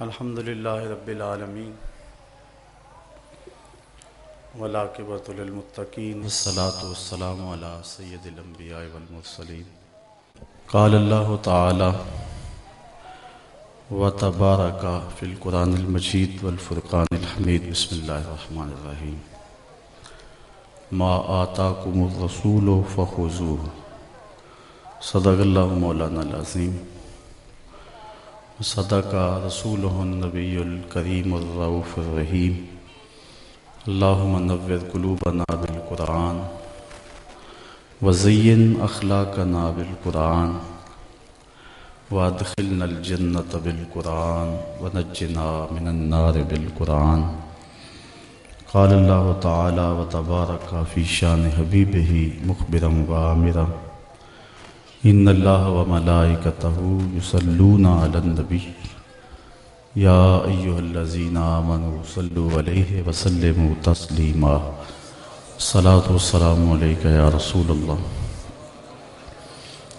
الحمد للہ رب العالمین ولاقبۃ للمتقین والصلاة والسلام علی سید الانبیاء والمرسلین. قال اللہ تعالی وتبارک فی القرآن المجید والفرقان الحمید. بسم اللہ الرحمن الرحیم. ما آتاکم الرسول فخذوه. صدق اللہ مولانا العظیم. صدق رسول النبی الکریم الرعف الرحیم۔ اللہم نور قلوبنا بالقرآن وزین اخلاقنا بالقرآن وادخلنا الجنت بالقرآن ونجنا من النار بالقرآن۔ قال اللہ تعالی وتبارک فی شان حبیبہ مخبرا وآمرا ان اللہ و ملائکتہ یصلون علی النبی یا ایہا الذین آمنوا صلو علیہ وسلموا تسلیما صلاة والسلام علیکہ یا رسول اللہ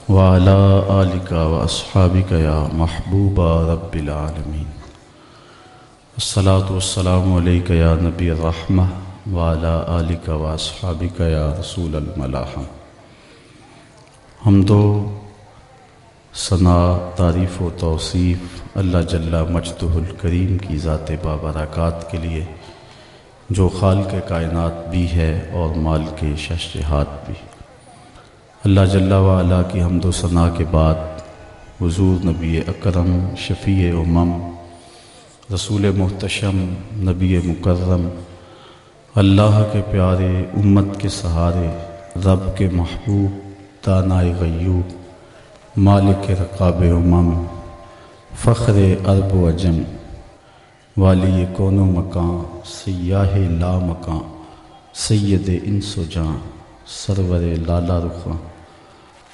وعلا آلکہ و اصحابکہ یا محبوب رب العالمین الصلاة والسلام علیکہ یا نبی الرحمہ وعلا آلکہ و اصحابکہ یا رسول الملاحم. حمد و ثنا تعریف و توصیف اللہ جل مجد الکریم کی ذات بابرکات کے لیے، جو خال کے کائنات بھی ہے اور مال کے ششہات بھی۔ اللہ جل وعلا کی حمد و ثناء کے بعد حضور نبی اکرم، شفیع امم، رسول محتشم، نبی مکرم، اللہ کے پیارے امت کے سہارے، رب کے محبوب دانائے غیوب، مالک رقاب امم، فخر ارب و اجم والی کون و مکان، سیاہ لا مکان، سید انس و جاں سرور لالا رخاں،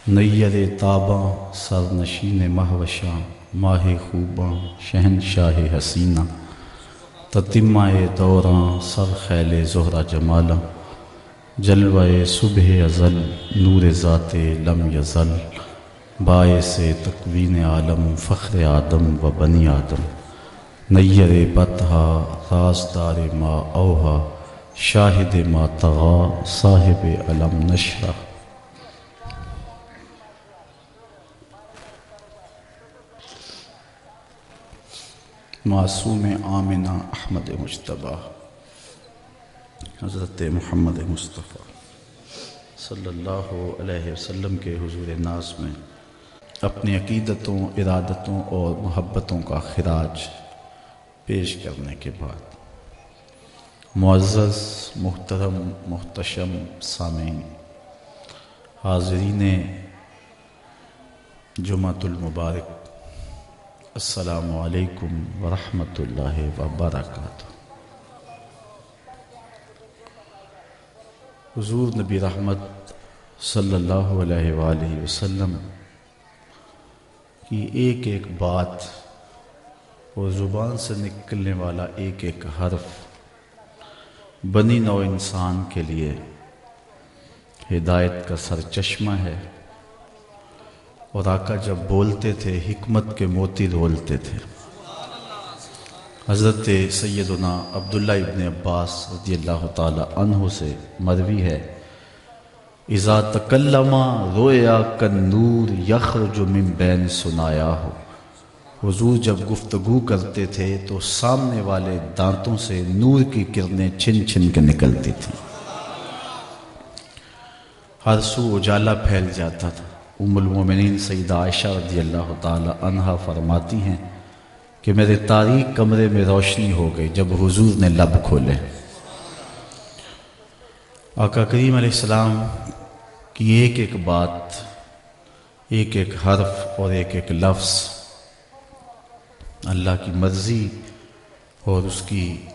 نیر تاباں سر نشین مہوشاں ماہ خوباں شہن شاہ حسینہ تتمہ دوراں سر خیل زہرہ جمالاں۔ جلوہ صبح ازل، نور ذات لم یزل، باعث تقوین عالم فخر آدم و بنی آدم۔ نیر بتہا رازدار ما اوہا، شاہد ما تغا، صاحب علم نشرہ معصوم آمنہ احمد مشتبہ حضرت محمد مصطفیٰ صلی اللہ علیہ وسلم کے حضور ناز میں اپنی عقیدتوں، ارادتوں اور محبتوں کا خراج پیش کرنے کے بعد معزز، محترم، محتشم، سامعین، حاضرین جمعۃ المبارک، السلام علیکم ورحمۃ اللہ وبرکاتہ۔ حضور نبی رحمت صلی اللہ علیہ وآلہ وسلم کی ایک ایک بات اور زبان سے نکلنے والا ایک ایک حرف بنی نو انسان کے لیے ہدایت کا سر چشمہ ہے اور آقا جب بولتے تھے حکمت کے موتی رولتے تھے۔ حضرت سیدنا عبداللہ ابن عباس رضی اللہ تعالی عنہ سے مروی ہے۔ اذا تکلما رویا کن نور یخرج من بین سنایا ہو حضور جب گفتگو کرتے تھے تو سامنے والے دانتوں سے نور کی کرنیں چھن چھن کے نکلتی تھیں۔ ہر سو اجالا پھیل جاتا تھا۔ ام المومنین سیدہ عائشہ رضی اللہ تعالی عنہ فرماتی ہیں کہ میرے تاریخ کمرے میں روشنی ہو گئی جب حضور نے لب کھولے۔ آقا کریم علیہ السلام کی ایک ایک بات، ایک ایک حرف اور ایک ایک لفظ اللہ کی مرضی اور اس کی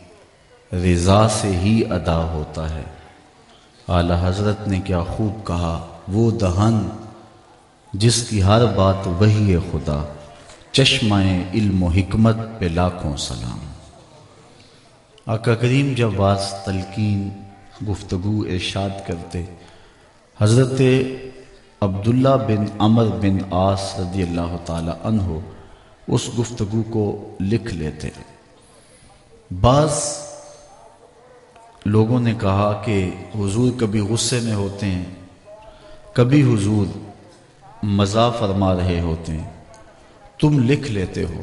رضا سے ہی ادا ہوتا ہے۔ اعلی حضرت نے کیا خوب کہا، وہ دہن جس کی ہر بات وہی ہے خدا۔ چشمہ علم و حکمت پہ لاکھوں سلام۔ آقا کریم جب واس تلقین گفتگو ارشاد کرتے، حضرت عبداللہ بن عمر بن آس رضی اللہ تعالی عنہ اس گفتگو کو لکھ لیتے۔ بعض لوگوں نے کہا کہ حضور کبھی غصے میں ہوتے ہیں، کبھی حضور مزہ فرما رہے ہوتے ہیں۔ تم لکھ لیتے ہو۔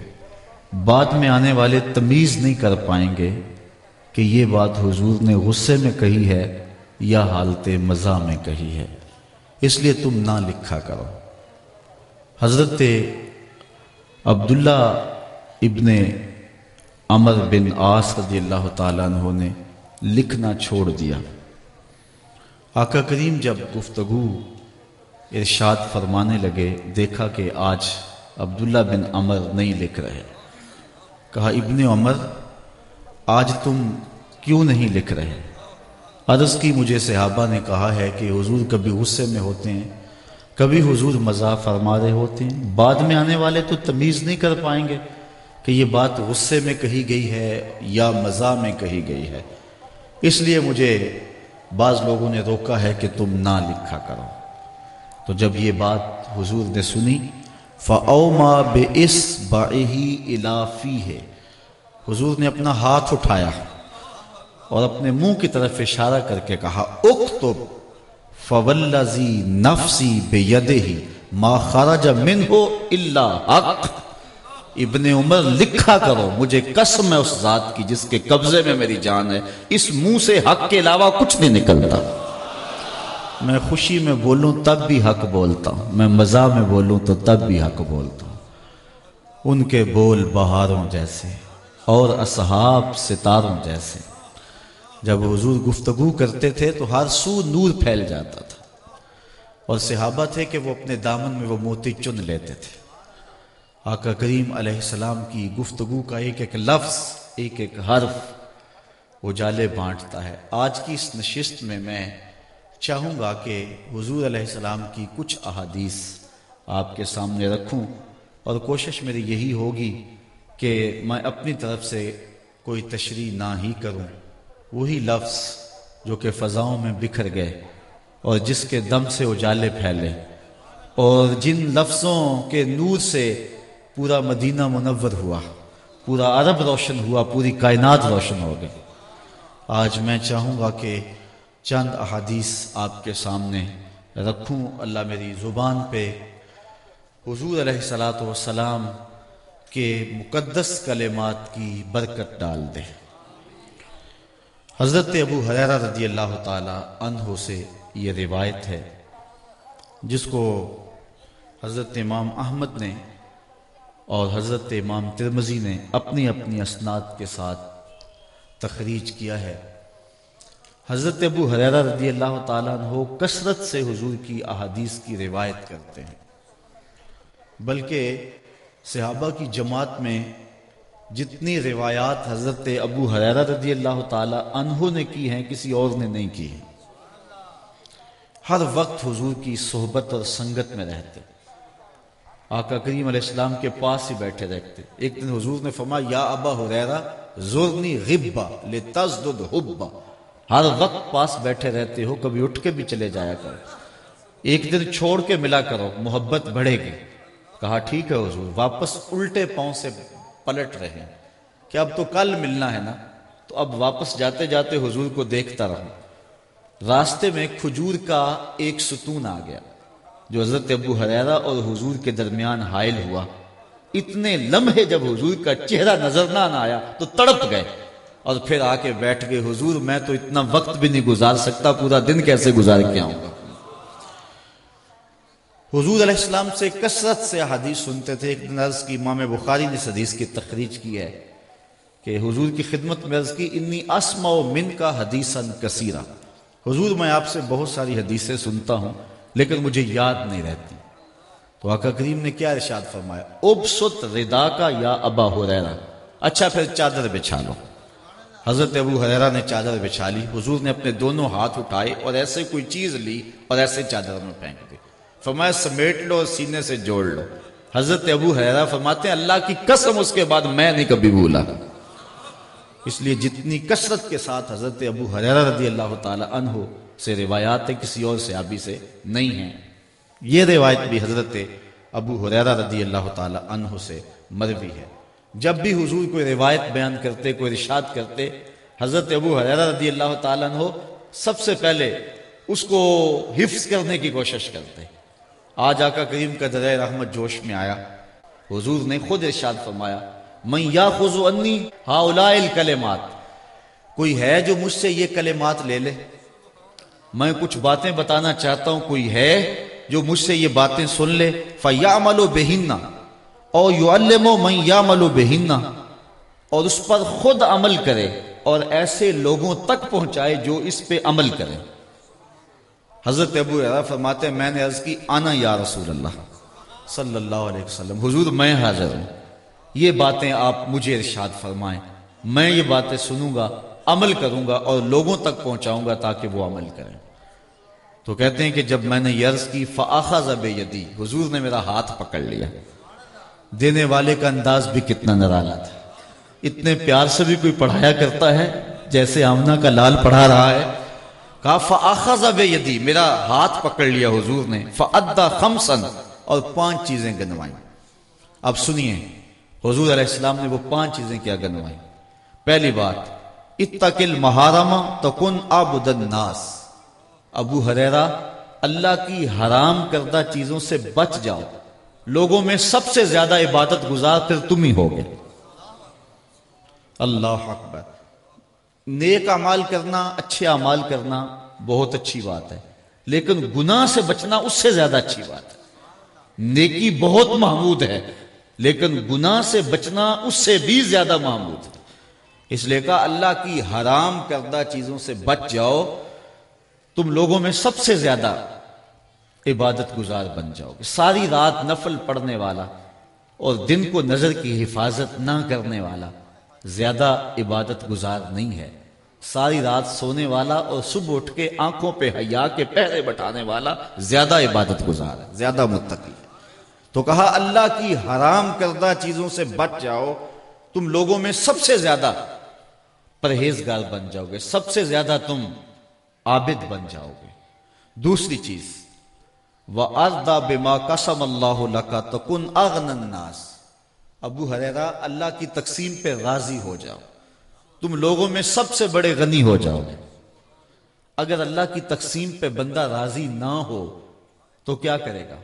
بعد میں آنے والے تمیز نہیں کر پائیں گے کہ یہ بات حضور نے غصے میں کہی ہے یا حالت مزہ میں کہی ہے۔ اس لیے تم نہ لکھا کرو۔ حضرت عبداللہ ابن عمر بن آس رضی اللہ تعالیٰ عنہ نے لکھنا چھوڑ دیا۔ آقا کریم جب گفتگو ارشاد فرمانے لگے، دیکھا کہ آج عبداللہ بن عمر نہیں لکھ رہے۔ کہا، ابن عمر، آج تم کیوں نہیں لکھ رہے؟ عرض کی مجھے صحابہ نے کہا ہے کہ حضور کبھی غصے میں ہوتے ہیں، کبھی حضور مزاح فرما رہے ہوتے ہیں۔ بعد میں آنے والے تو تمیز نہیں کر پائیں گے کہ یہ بات غصے میں کہی گئی ہے یا مزاح میں کہی گئی ہے۔ اس لیے مجھے بعض لوگوں نے روکا ہے کہ تم نہ لکھا کرو۔ تو جب یہ بات حضور نے سنی فعما بے اس باہی الافی ہے حضور نے اپنا ہاتھ اٹھایا اور اپنے منہ کی طرف اشارہ کر کے کہا، اکتب فولزی نفسی بے ہی ما خرج من ہو اللہ حق۔ ابن عمر لکھا کرو، مجھے قسم ہے اس ذات کی جس کے قبضے میں میری جان ہے، اس منہ سے حق کے علاوہ کچھ نہیں نکلتا۔ میں خوشی میں بولوں تب بھی حق بولتا ہوں۔ میں مزاح میں بولوں تو تب بھی حق بولتا ہوں۔ ان کے بول بہاروں جیسے اور اصحاب ستاروں جیسے۔ جب حضور گفتگو کرتے تھے تو ہر سو نور پھیل جاتا تھا۔ اور صحابہ تھے کہ وہ اپنے دامن میں وہ موتی چن لیتے تھے۔ آقا کریم علیہ السلام کی گفتگو کا ایک ایک لفظ، ایک ایک حرف وہ جالے بانٹتا ہے۔ آج کی اس نشست میں میں چاہوں گا کہ حضور علیہ السلام کی کچھ احادیث آپ کے سامنے رکھوں اور کوشش میری یہی ہوگی کہ میں اپنی طرف سے کوئی تشریح نہ ہی کروں۔ وہی لفظ جو کہ فضاؤں میں بکھر گئے اور جس کے دم سے اجالے پھیلے۔ اور جن لفظوں کے نور سے پورا مدینہ منور ہوا، پورا عرب روشن ہوا، پوری کائنات روشن ہو گئی۔ آج میں چاہوں گا کہ چند احادیث آپ کے سامنے رکھوں۔ اللہ میری زبان پہ حضور علیہ السلاۃ والسلام کے مقدس کلمات کی برکت ڈال دے۔ حضرت ابو حریرہ رضی اللہ تعالی عنہ سے یہ روایت ہے، جس کو حضرت امام احمد نے اور حضرت امام ترمزی نے اپنی اپنی اسناد کے ساتھ تخریج کیا ہے۔ حضرت ابو حریرہ رضی اللہ تعالیٰ عنہ کثرت سے حضور کی احادیث کی روایت کرتے ہیں۔ بلکہ صحابہ کی جماعت میں جتنی روایات حضرت ابو حریرہ رضی اللہ تعالی عنہ نے کی ہیں، کسی اور نے نہیں کی ہیں۔ ہر وقت حضور کی صحبت اور سنگت میں رہتے۔ آقا کریم علیہ السلام کے پاس ہی بیٹھے رہتے۔ ایک دن حضور نے فرمایا، یا ابا حریرہ زورنی غبا لتزدد حبا۔ ہر وقت پاس بیٹھے رہتے ہو، کبھی اٹھ کے بھی چلے جایا کرو۔ ایک دن چھوڑ کے ملا کرو، محبت بڑھے گی۔ کہا، ٹھیک ہے حضور، واپس الٹے پاؤں سے پلٹ رہے ہیں۔ کہ اب تو کل ملنا ہے نا؟ تو اب واپس جاتے جاتے حضور کو دیکھتا رہوں۔ راستے میں کھجور کا ایک ستون آ گیا، جو حضرت ابو حریرہ اور حضور کے درمیان حائل ہوا۔ اتنے لمحے جب حضور کا چہرہ نظر نہ آیا، تو تڑپ گئے۔ اور پھر آ کے بیٹھ گئے، حضور، میں تو اتنا وقت بھی نہیں گزار سکتا، پورا دن کیسے گزار کے آؤں گا حضور علیہ السلام سے کثرت سے حدیث سنتے تھے۔ ایک دن عرض کی، امام بخاری نے اس حدیث کی تخریج کی ہے کہ حضور کی خدمت میں عرض کی، انی اسما و من کا حدیثا کثیرہ حضور، میں آپ سے بہت ساری حدیثیں سنتا ہوں، لیکن مجھے یاد نہیں رہتی۔ تو آقا کریم نے کیا ارشاد فرمایا؟ ابسط ردا کا یا ابا حریرہ اچھا پھر چادر بچھا لو۔ حضرت ابو حریرہ نے چادر بچھا لی۔ حضور نے اپنے دونوں ہاتھ اٹھائے اور ایسے کوئی چیز لی اور ایسے چادر میں پھینک دی۔ فرمایا، سمیٹ لو اور سینے سے جوڑ لو۔ حضرت ابو حیرہ فرماتے ہیں، اللہ کی قسم، اس کے بعد میں نہیں کبھی بھولا۔ اس لیے جتنی کثرت کے ساتھ حضرت ابو حریرہ رضی اللہ تعالی عنہ سے روایات کسی اور صحابی سے نہیں ہیں۔ یہ روایت بھی حضرت ابو حریرہ رضی اللہ تعالی عنہ سے مروی ہے۔ جب بھی حضور کوئی روایت بیان کرتے، کوئی رشاد کرتے، حضرت ابو حریرہ رضی اللہ تعالیٰ عنہ سب سے پہلے اس کو حفظ کرنے کی کوشش کرتے۔ آج آقا کریم کا درہ رحمت جوش میں آیا۔ حضور نے خود ارشاد فرمایا میں یا خزو انی ہا کلمات کوئی ہے جو مجھ سے یہ کلمات لے لے؟ میں کچھ باتیں بتانا چاہتا ہوں، کوئی ہے جو مجھ سے یہ باتیں سن لے؟ فیا ملو اور یو المو میں یا اور اس پر خود عمل کرے اور ایسے لوگوں تک پہنچائے جو اس پہ عمل کرے۔ حضرت ابو فرماتے ہیں، میں نے عرض کی آنا یا رسول اللہ۔ صلی اللہ علیہ وسلم، حضور، میں حاضر ہوں۔ یہ باتیں آپ مجھے ارشاد فرمائیں۔ میں یہ باتیں سنوں گا، عمل کروں گا اور لوگوں تک پہنچاؤں گا تاکہ وہ عمل کریں۔ تو کہتے ہیں کہ جب میں نے یرز کی فاخذ یدی حضور نے میرا ہاتھ پکڑ لیا۔ دینے والے کا انداز بھی کتنا نرالا تھا۔ اتنے پیار سے بھی کوئی پڑھایا کرتا ہے جیسے آمنا کا لال پڑھا رہا ہے۔ کہا فاخذ یدی میرا ہاتھ پکڑ لیا حضور نے۔ فعدا خمسن اور پانچ چیزیں گنوائیں۔ اب سنیے، حضور علیہ السلام نے وہ پانچ چیزیں کیا گنوائیں؟ پہلی بات اتقل محارما تکن عبد الناس۔ ابو حریرا اللہ کی حرام کردہ چیزوں سے بچ جاؤ۔ لوگوں میں سب سے زیادہ عبادت گزار پھر تم ہی ہوگے۔ اللہ اکبر۔ نیک امال کرنا، اچھے امال کرنا بہت اچھی بات ہے، لیکن گناہ سے بچنا اس سے زیادہ اچھی بات ہے۔ نیکی بہت محمود ہے، لیکن گناہ سے بچنا اس سے بھی زیادہ محمود ہے۔ اس لیے کہا، اللہ کی حرام کردہ چیزوں سے بچ جاؤ، تم لوگوں میں سب سے زیادہ عبادت گزار بن جاؤ گے۔ ساری رات نفل پڑھنے والا اور دن کو نظر کی حفاظت نہ کرنے والا زیادہ عبادت گزار نہیں ہے۔ ساری رات سونے والا اور صبح اٹھ کے آنکھوں پہ حیا کے پہرے بٹانے والا زیادہ عبادت گزار ہے، زیادہ متقی۔ تو کہا، اللہ کی حرام کردہ چیزوں سے بچ جاؤ، تم لوگوں میں سب سے زیادہ پرہیزگار بن جاؤ گے، سب سے زیادہ تم عابد بن جاؤ گے۔ دوسری چیز اردا بما قسم اللہ لکا تکن اغن الناس ابو حریرا اللہ کی تقسیم پہ راضی ہو جاؤ۔ تم لوگوں میں سب سے بڑے غنی ہو جاؤ۔ گے اگر اللہ کی تقسیم پہ بندہ راضی نہ ہو، تو کیا کرے گا؟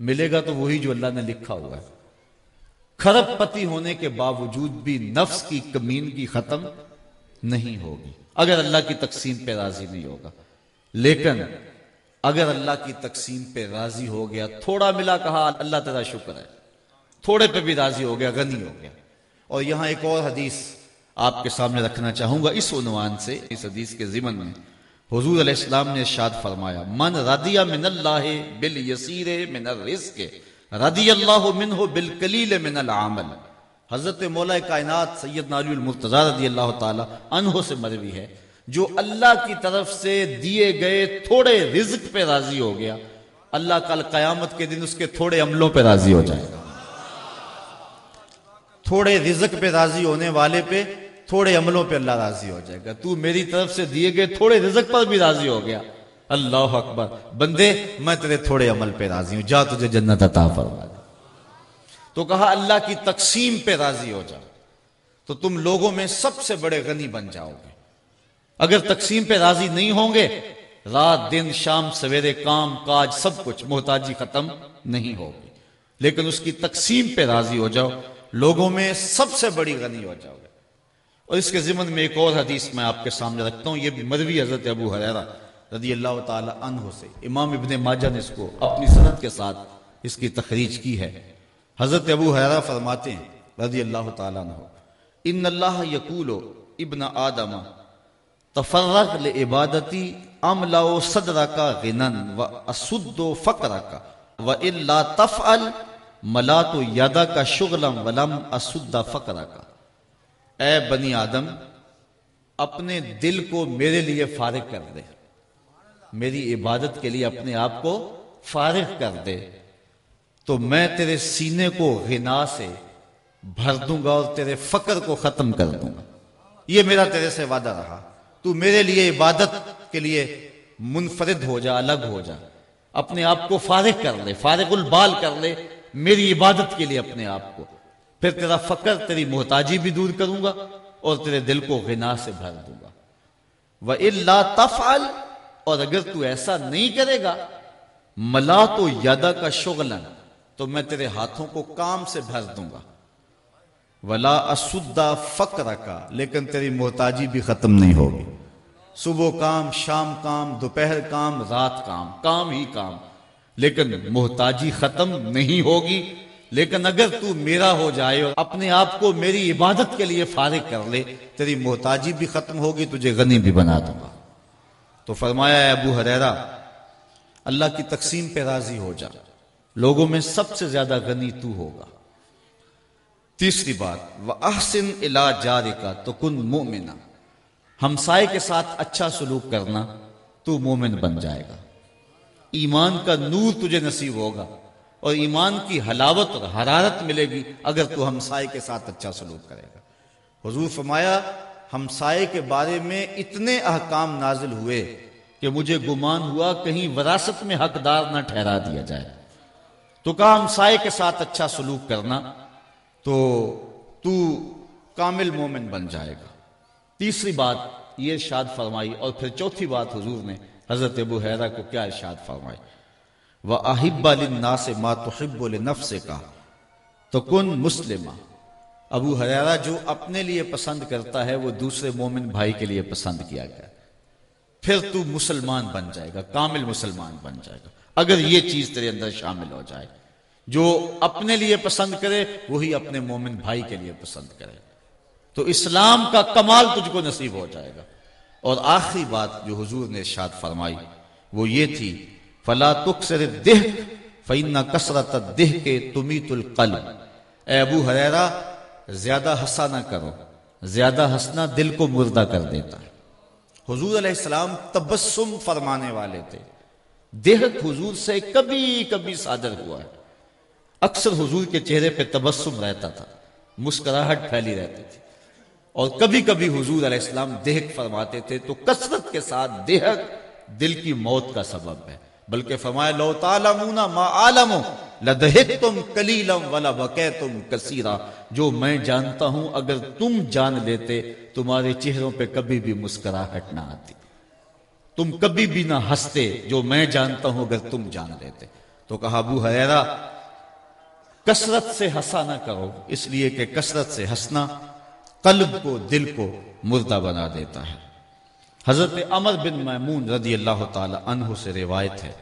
ملے گا تو وہی جو اللہ نے لکھا ہوا ہے۔ کھرب پتی ہونے کے باوجود بھی نفس کی کمینگی ختم نہیں ہوگی۔ اگر اللہ کی تقسیم پہ راضی نہیں ہوگا۔ لیکن اگر اللہ کی تقسیم پہ راضی ہو گیا، تھوڑا ملا کہا، اللہ تعالیٰ شکر ہے۔ تھوڑے پہ بھی راضی ہو گیا، غنی ہو گیا۔ اور یہاں ایک اور حدیث آپ کے سامنے رکھنا چاہوں گا۔ اس عنوان سے، اس حدیث کے ضمن میں حضور علیہ السلام نے شاد فرمایا، من رضیہ من اللہ بال یسیر من الرزق، رضی اللہ منہ بالکلیل من العمل. حضرت مولا کائنات سید نالی المرتضی رضی اللہ تعالی عنہ سے مروی ہے۔ جو اللہ کی طرف سے دیے گئے تھوڑے رزق پہ راضی ہو گیا، اللہ کل قیامت کے دن اس کے تھوڑے عملوں پہ راضی ہو جائے گا۔ تھوڑے رزق پہ راضی ہونے والے پہ تھوڑے عملوں پہ اللہ راضی ہو جائے گا۔ تو میری طرف سے دیے گئے تھوڑے رزق پر بھی راضی ہو گیا۔ اللہ اکبر۔ بندے، میں تیرے تھوڑے عمل پہ راضی ہوں۔ جا تجھے جنت عطا فرما دے۔ تو کہا، اللہ کی تقسیم پہ راضی ہو جاؤ تو تم لوگوں میں سب سے بڑے غنی بن جاؤ گے۔ اگر تقسیم پہ راضی نہیں ہوں گے، رات دن شام سویرے کام کاج سب کچھ محتاجی ختم نہیں ہوگی۔ لیکن اس کی تقسیم پہ راضی ہو جاؤ، لوگوں میں سب سے بڑی غنی ہو جاؤ گے۔ اور اس کے ضمن میں ایک اور حدیث میں آپ کے سامنے رکھتا ہوں، یہ بھی مروی حضرت ابو حریرہ رضی اللہ تعالی عنہ سے۔ امام ابن ماجہ نے اس کو اپنی صنعت کے ساتھ اس کی تخریج کی ہے۔ حضرت ابو حیرہ فرماتے ہیں رضی اللہ تعالیٰ عنہ، ان اللہ یقول ابن آدم تفرغ لعبادتی املا و صدر کا غنن و اسد و فقر کا و الا تفعل ملات و یدا کا شغلم ولم اسد فقر کا اے بنی آدم، اپنے دل کو میرے لیے فارغ کر دے۔ میری عبادت کے لیے اپنے آپ کو فارغ کر دے۔ تو میں تیرے سینے کو غنا سے بھر دوں گا اور تیرے فقر کو ختم کر دوں گا۔ یہ میرا تیرے سے وعدہ رہا۔ تو میرے لیے عبادت کے لیے منفرد ہو جا، الگ ہو جا۔ اپنے آپ کو فارغ کر لے، فارغ البال کر لے، میری عبادت کے لیے اپنے آپ کو۔ پھر تیرا فقر، تیری محتاجی بھی دور کروں گا اور تیرے دل کو غنا سے بھر دوں گا۔ وہ اللہ تفعل، اور اگر تو ایسا نہیں کرے گا، ملا تو یادا کا شغلن تو میں تیرے ہاتھوں کو کام سے بھر دوں گا۔ ولا اسدا فقر کا لیکن تیری محتاجی بھی ختم نہیں ہوگی۔ صبح کام، شام کام، دوپہر کام، رات کام کام ہی کام۔ لیکن محتاجی ختم نہیں ہوگی۔ لیکن اگر تو میرا ہو جائے اور اپنے آپ کو میری عبادت کے لیے فارغ کر لے، تیری محتاجی بھی ختم ہوگی، تجھے غنی بھی بنا دوں گا۔ تو فرمایا ابو حریرا اللہ کی تقسیم پہ راضی ہو جا۔ لوگوں میں سب سے زیادہ غنی تو ہوگا۔ تیسری بات وہ احسن الا جار کا تو کن مومنا ہمسائے کے ساتھ اچھا سلوک کرنا تو مومن بن جائے گا۔ ایمان کا نور تجھے نصیب ہوگا اور ایمان کی حلاوت اور حرارت ملے گی اگر تو ہمسائے کے ساتھ اچھا سلوک کرے گا۔ حضور فرمایا، ہمسائے کے بارے میں اتنے احکام نازل ہوئے کہ مجھے گمان ہوا کہیں وراثت میں حقدار نہ ٹھہرا دیا جائے۔ تو کہا، ہمسائے کے ساتھ اچھا سلوک کرنا تو تو کامل مومن بن جائے گا۔ تیسری بات یہ ارشاد فرمائی اور پھر چوتھی بات حضور نے حضرت ابو حیرا کو کیا ارشاد فرمائی؟ وہ احب النا سے ماتحب النف کا تو کن مسلم ابو حریرا جو اپنے لیے پسند کرتا ہے وہ دوسرے مومن بھائی کے لیے پسند کیا گیا۔ پھر تو مسلمان بن جائے گا، کامل مسلمان بن جائے گا۔ اگر یہ چیز تیرے اندر شامل ہو جائے۔ جو اپنے لیے پسند کرے، وہی اپنے مومن بھائی کے لیے پسند کرے۔ تو اسلام کا کمال تجھ کو نصیب ہو جائے گا۔ اور آخری بات جو حضور نے ارشاد فرمائی، وہ یہ تھی، فلا تکسر دہ فینا کسرت دہ کے تمیت القلب۔ اے ابو حریرا زیادہ ہنسا نہ کرو، زیادہ ہنسنا دل کو مردہ کر دیتا۔ ہے حضور علیہ السلام تبسم فرمانے والے تھے۔ دیہت حضور سے کبھی کبھی صادر ہوا ہے۔ اکثر حضور کے چہرے پہ تبسم رہتا تھا، مسکراہٹ پھیلی رہتی تھی۔ اور کبھی کبھی حضور علیہ السلام دیہک فرماتے تھے، تو کثرت کے ساتھ دیہک دل کی موت کا سبب ہے۔ بلکہ فرمایا، لو تعلمون ما عالم لدہتم کلیلم ولا بکیتم کثیرا۔ جو میں جانتا ہوں، اگر تم جان لیتے، تمہارے چہروں پہ کبھی بھی مسکراہٹ نہ آتی۔ تم کبھی بھی نہ ہنستے، جو میں جانتا ہوں، اگر تم جان لیتے۔ تو کہا، ابو حریرہ کثرت سے ہنسا نہ کرو، اس لیے کہ کثرت سے ہنسنا قلب کو، دل کو مردہ بنا دیتا ہے۔ حضرت عمر بن میمون رضی اللہ تعالی عنہ سے روایت ہے۔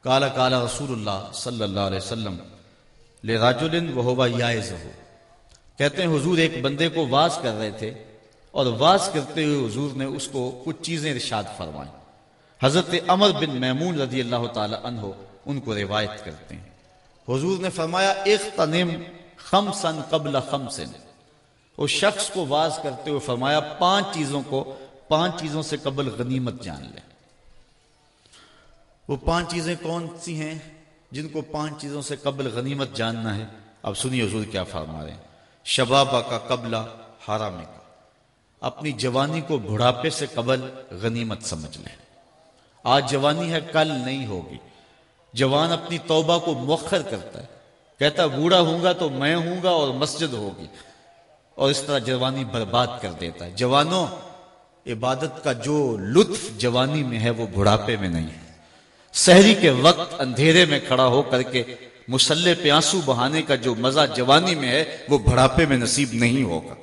کالا کالا رسول اللہ صلی اللہ علیہ وسلم لے راجولن وہ یائز ہو کہتے ہیں، حضور ایک بندے کو واز کر رہے تھے اور واز کرتے ہوئے حضور نے اس کو کچھ چیزیں ارشاد فرمائیں۔ حضرت عمر بن میمون رضی اللہ تعالی عنہ ان کو روایت کرتے ہیں۔ حضور نے فرمایا، اختنم خمسن قبل خمسن۔ اس شخص کو واز کرتے ہوئے فرمایا، پانچ چیزوں کو، پانچ چیزوں سے قبل غنیمت جان لے۔ وہ پانچ چیزیں کون سی ہیں جن کو پانچ چیزوں سے قبل غنیمت جاننا ہے؟ اب سنیے حضور کیا فرما رہے ہیں۔ شبابہ کا قبلہ حرام کا اپنی جوانی کو بڑھاپے سے قبل غنیمت سمجھ لیں آج جوانی ہے، کل نہیں ہوگی۔ جوان اپنی توبہ کو مؤخر کرتا ہے۔ کہتا بوڑھا ہوں گا تو میں ہوں گا اور مسجد ہوگی۔ اور اس طرح جوانی برباد کر دیتا ہے۔ جوانوں، عبادت کا جو لطف جوانی میں ہے، وہ بڑھاپے میں نہیں ہے۔ سحری کے وقت اندھیرے میں کھڑا ہو کر کے مسلح پہ آنسو بہانے کا جو مزہ جوانی میں ہے، وہ بڑھاپے میں نصیب نہیں ہوگا۔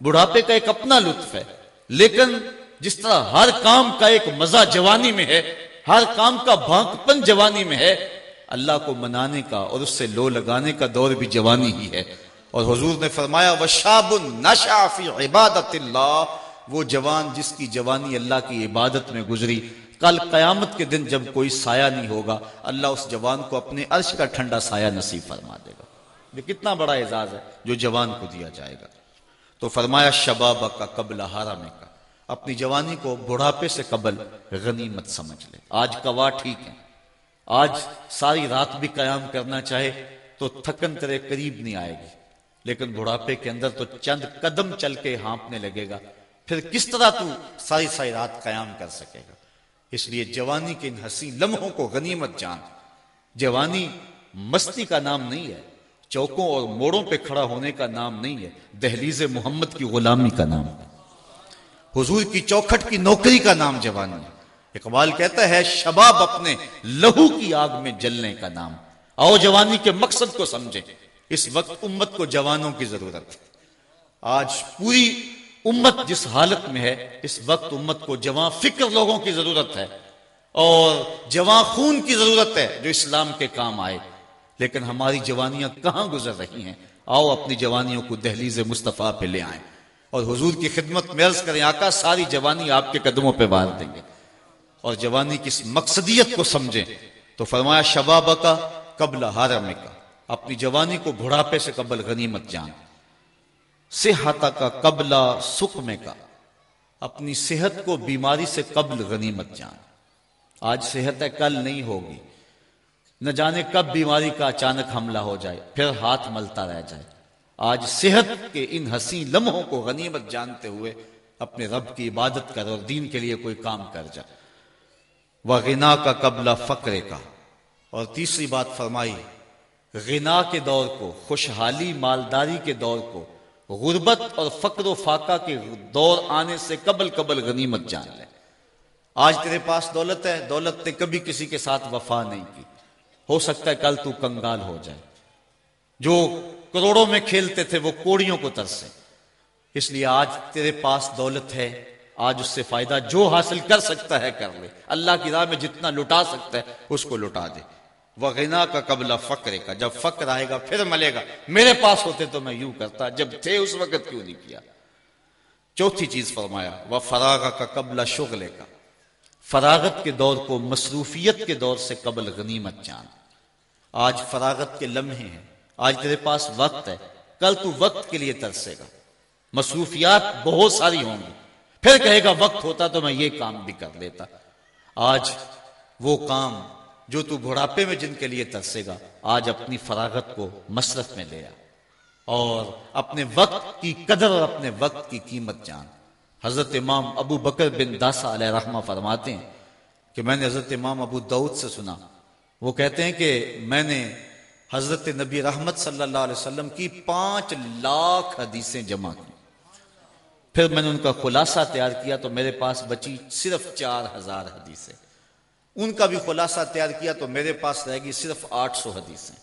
بڑھاپے کا ایک اپنا لطف ہے، لیکن جس طرح ہر کام کا ایک مزہ جوانی میں ہے ہر کام کا بھانکپن جوانی میں ہے۔ اللہ کو منانے کا اور اس سے لو لگانے کا دور بھی جوانی ہی ہے۔ اور حضور نے فرمایا، وشاب نشا فی عبادت اللہ وہ جوان جس کی جوانی اللہ کی عبادت میں گزری۔ کل قیامت کے دن جب کوئی سایہ نہیں ہوگا، اللہ اس جوان کو اپنے عرش کا ٹھنڈا سایہ نصیب فرما دے گا۔ یہ کتنا بڑا اعزاز ہے جو جوان کو دیا جائے گا۔ تو فرمایا شباب کا قبل حرام کا اپنی جوانی کو بڑھاپے سے قبل غنیمت سمجھ لے۔ آج کوا ٹھیک ہے۔ آج ساری رات بھی قیام کرنا چاہے تو تھکن تیرے قریب نہیں آئے گی۔ لیکن بڑھاپے کے اندر تو چند قدم چل کے ہانپنے لگے گا۔ پھر کس طرح تو ساری ساری رات قیام کر سکے گا؟ اس لیے جوانی کے ان حسین لمحوں کو غنیمت جان۔ جوانی مستی کا نام نہیں ہے۔ چوکوں اور موڑوں پہ کھڑا ہونے کا نام نہیں ہے۔ دہلیز محمد کی غلامی کا نام ہے۔ حضور کی چوکھٹ کی نوکری کا نام جوانی اقبال کہتا ہے، شباب اپنے لہو کی آگ میں جلنے کا نام۔ آؤ جوانی کے مقصد کو سمجھیں۔ اس وقت امت کو جوانوں کی ضرورت ہے۔ آج پوری امت جس حالت میں ہے، اس وقت امت کو جوان فکر لوگوں کی ضرورت ہے اور جوان خون کی ضرورت ہے جو اسلام کے کام آئے۔ لیکن ہماری جوانیاں کہاں گزر رہی ہیں؟ آؤ اپنی جوانیوں کو دہلیز مصطفیٰ پہ لے آئیں۔ اور حضور کی خدمت میں عرض کریں، آقا، ساری جوانی آپ کے قدموں پہ بار دیں گے۔ اور جوانی کی مقصدیت کو سمجھیں تو فرمایا شباب کا قبل حرم کا، اپنی جوانی کو بڑھاپے سے قبل غنیمت جان۔ صحت کا قبل سکھ کا، اپنی صحت کو بیماری سے قبل غنیمت جان۔ آج صحت ہے کل نہیں ہوگی۔ نہ جانے کب بیماری کا اچانک حملہ ہو جائے، پھر ہاتھ ملتا رہ جائے۔ آج صحت کے ان حسی لمحوں کو غنیمت جانتے ہوئے اپنے رب کی عبادت کر اور دین کے لیے کوئی کام کر جائے وہ غنا کا قبلہ فقرے کا۔ اور تیسری بات فرمائی، غنا کے دور کو، خوشحالی مالداری کے دور کو، غربت اور فقر و فاقہ کے دور آنے سے قبل قبل غنیمت جان لیں آج تیرے پاس دولت ہے، دولت نے کبھی کسی کے ساتھ وفا نہیں کی۔ ہو سکتا ہے کل تو کنگال ہو جائے۔ جو کروڑوں میں کھیلتے تھے، وہ کوڑیوں کو ترسے۔ اس لیے آج تیرے پاس دولت ہے، آج اس سے فائدہ جو حاصل کر سکتا ہے کر لے۔ اللہ کی راہ میں جتنا لٹا سکتا ہے، اس کو لٹا دے۔ وہ کا قبلہ فقرے کا۔ جب فقر آئے گا، پھر ملے گا۔ میرے پاس ہوتے تو میں یوں کرتا، جب تھے اس وقت کیوں نہیں کیا؟ چوتھی چیز فرمایا وہ فراغ کا قبلہ شغلے کا۔ فراغت کے دور کو مصروفیت کے دور سے قبل غنیمت جان۔ آج فراغت کے لمحے ہیں۔ آج تیرے پاس وقت ہے، کل تو وقت کے لیے ترسے گا۔ مصروفیات بہت ساری ہوں گی۔ پھر کہے گا، وقت ہوتا تو میں یہ کام بھی کر لیتا۔ آج وہ کام جو تو بڑھاپے میں جن کے لیے ترسے گا، آج اپنی فراغت کو مصرف میں لے آ۔ اور اپنے وقت کی قدر اور اپنے وقت کی قیمت جان۔ حضرت امام ابو بکر بن داسا علیہ رحمہ فرماتے ہیں کہ میں نے حضرت امام ابو دعود سے سنا۔ وہ کہتے ہیں کہ میں نے حضرت نبی رحمت صلی اللہ علیہ وسلم کی پانچ لاکھ حدیثیں جمع کی پھر میں نے ان کا خلاصہ تیار کیا تو میرے پاس بچی صرف چار ہزار حدیثیں۔ ان کا بھی خلاصہ تیار کیا تو میرے پاس رہ گی صرف آٹھ سو حدیثیں۔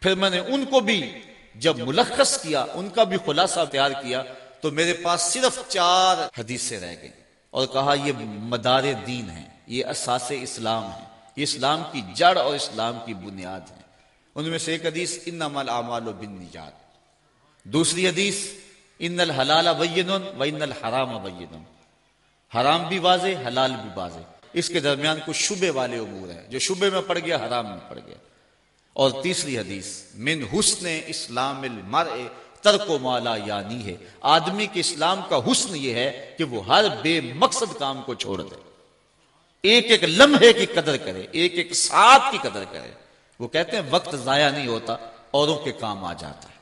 پھر میں نے ان کو بھی جب ملخص کیا، ان کا بھی خلاصہ تیار کیا تو میرے پاس صرف چار حدیثیں رہ گئی اور کہا، یہ مدار دین ہے، یہ اساس اسلام ہے۔ یہ اسلام کی جڑ اور اسلام کی بنیاد ہے۔ ان میں سے ایک حدیث ان و بن نجات دوسری حدیث، ان الحلال بین و ان الحرام بین حرام بھی واضح، حلال بھی واضح. اس کے درمیان کچھ شبے والے امور ہیں، جو شبے میں پڑ گیا، حرام میں پڑ گیا. اور تیسری حدیث، من حسن اسلام المرء، ترک و مالا یعنی ہے. آدمی کے اسلام کا حسن یہ ہے کہ وہ ہر بے مقصد کام کو چھوڑ دے. ایک ایک لمحے کی قدر کرے، ایک ایک ساتھ کی قدر کرے. وہ کہتے ہیں وقت ضائع نہیں ہوتا، اوروں کے کام آ جاتا ہے۔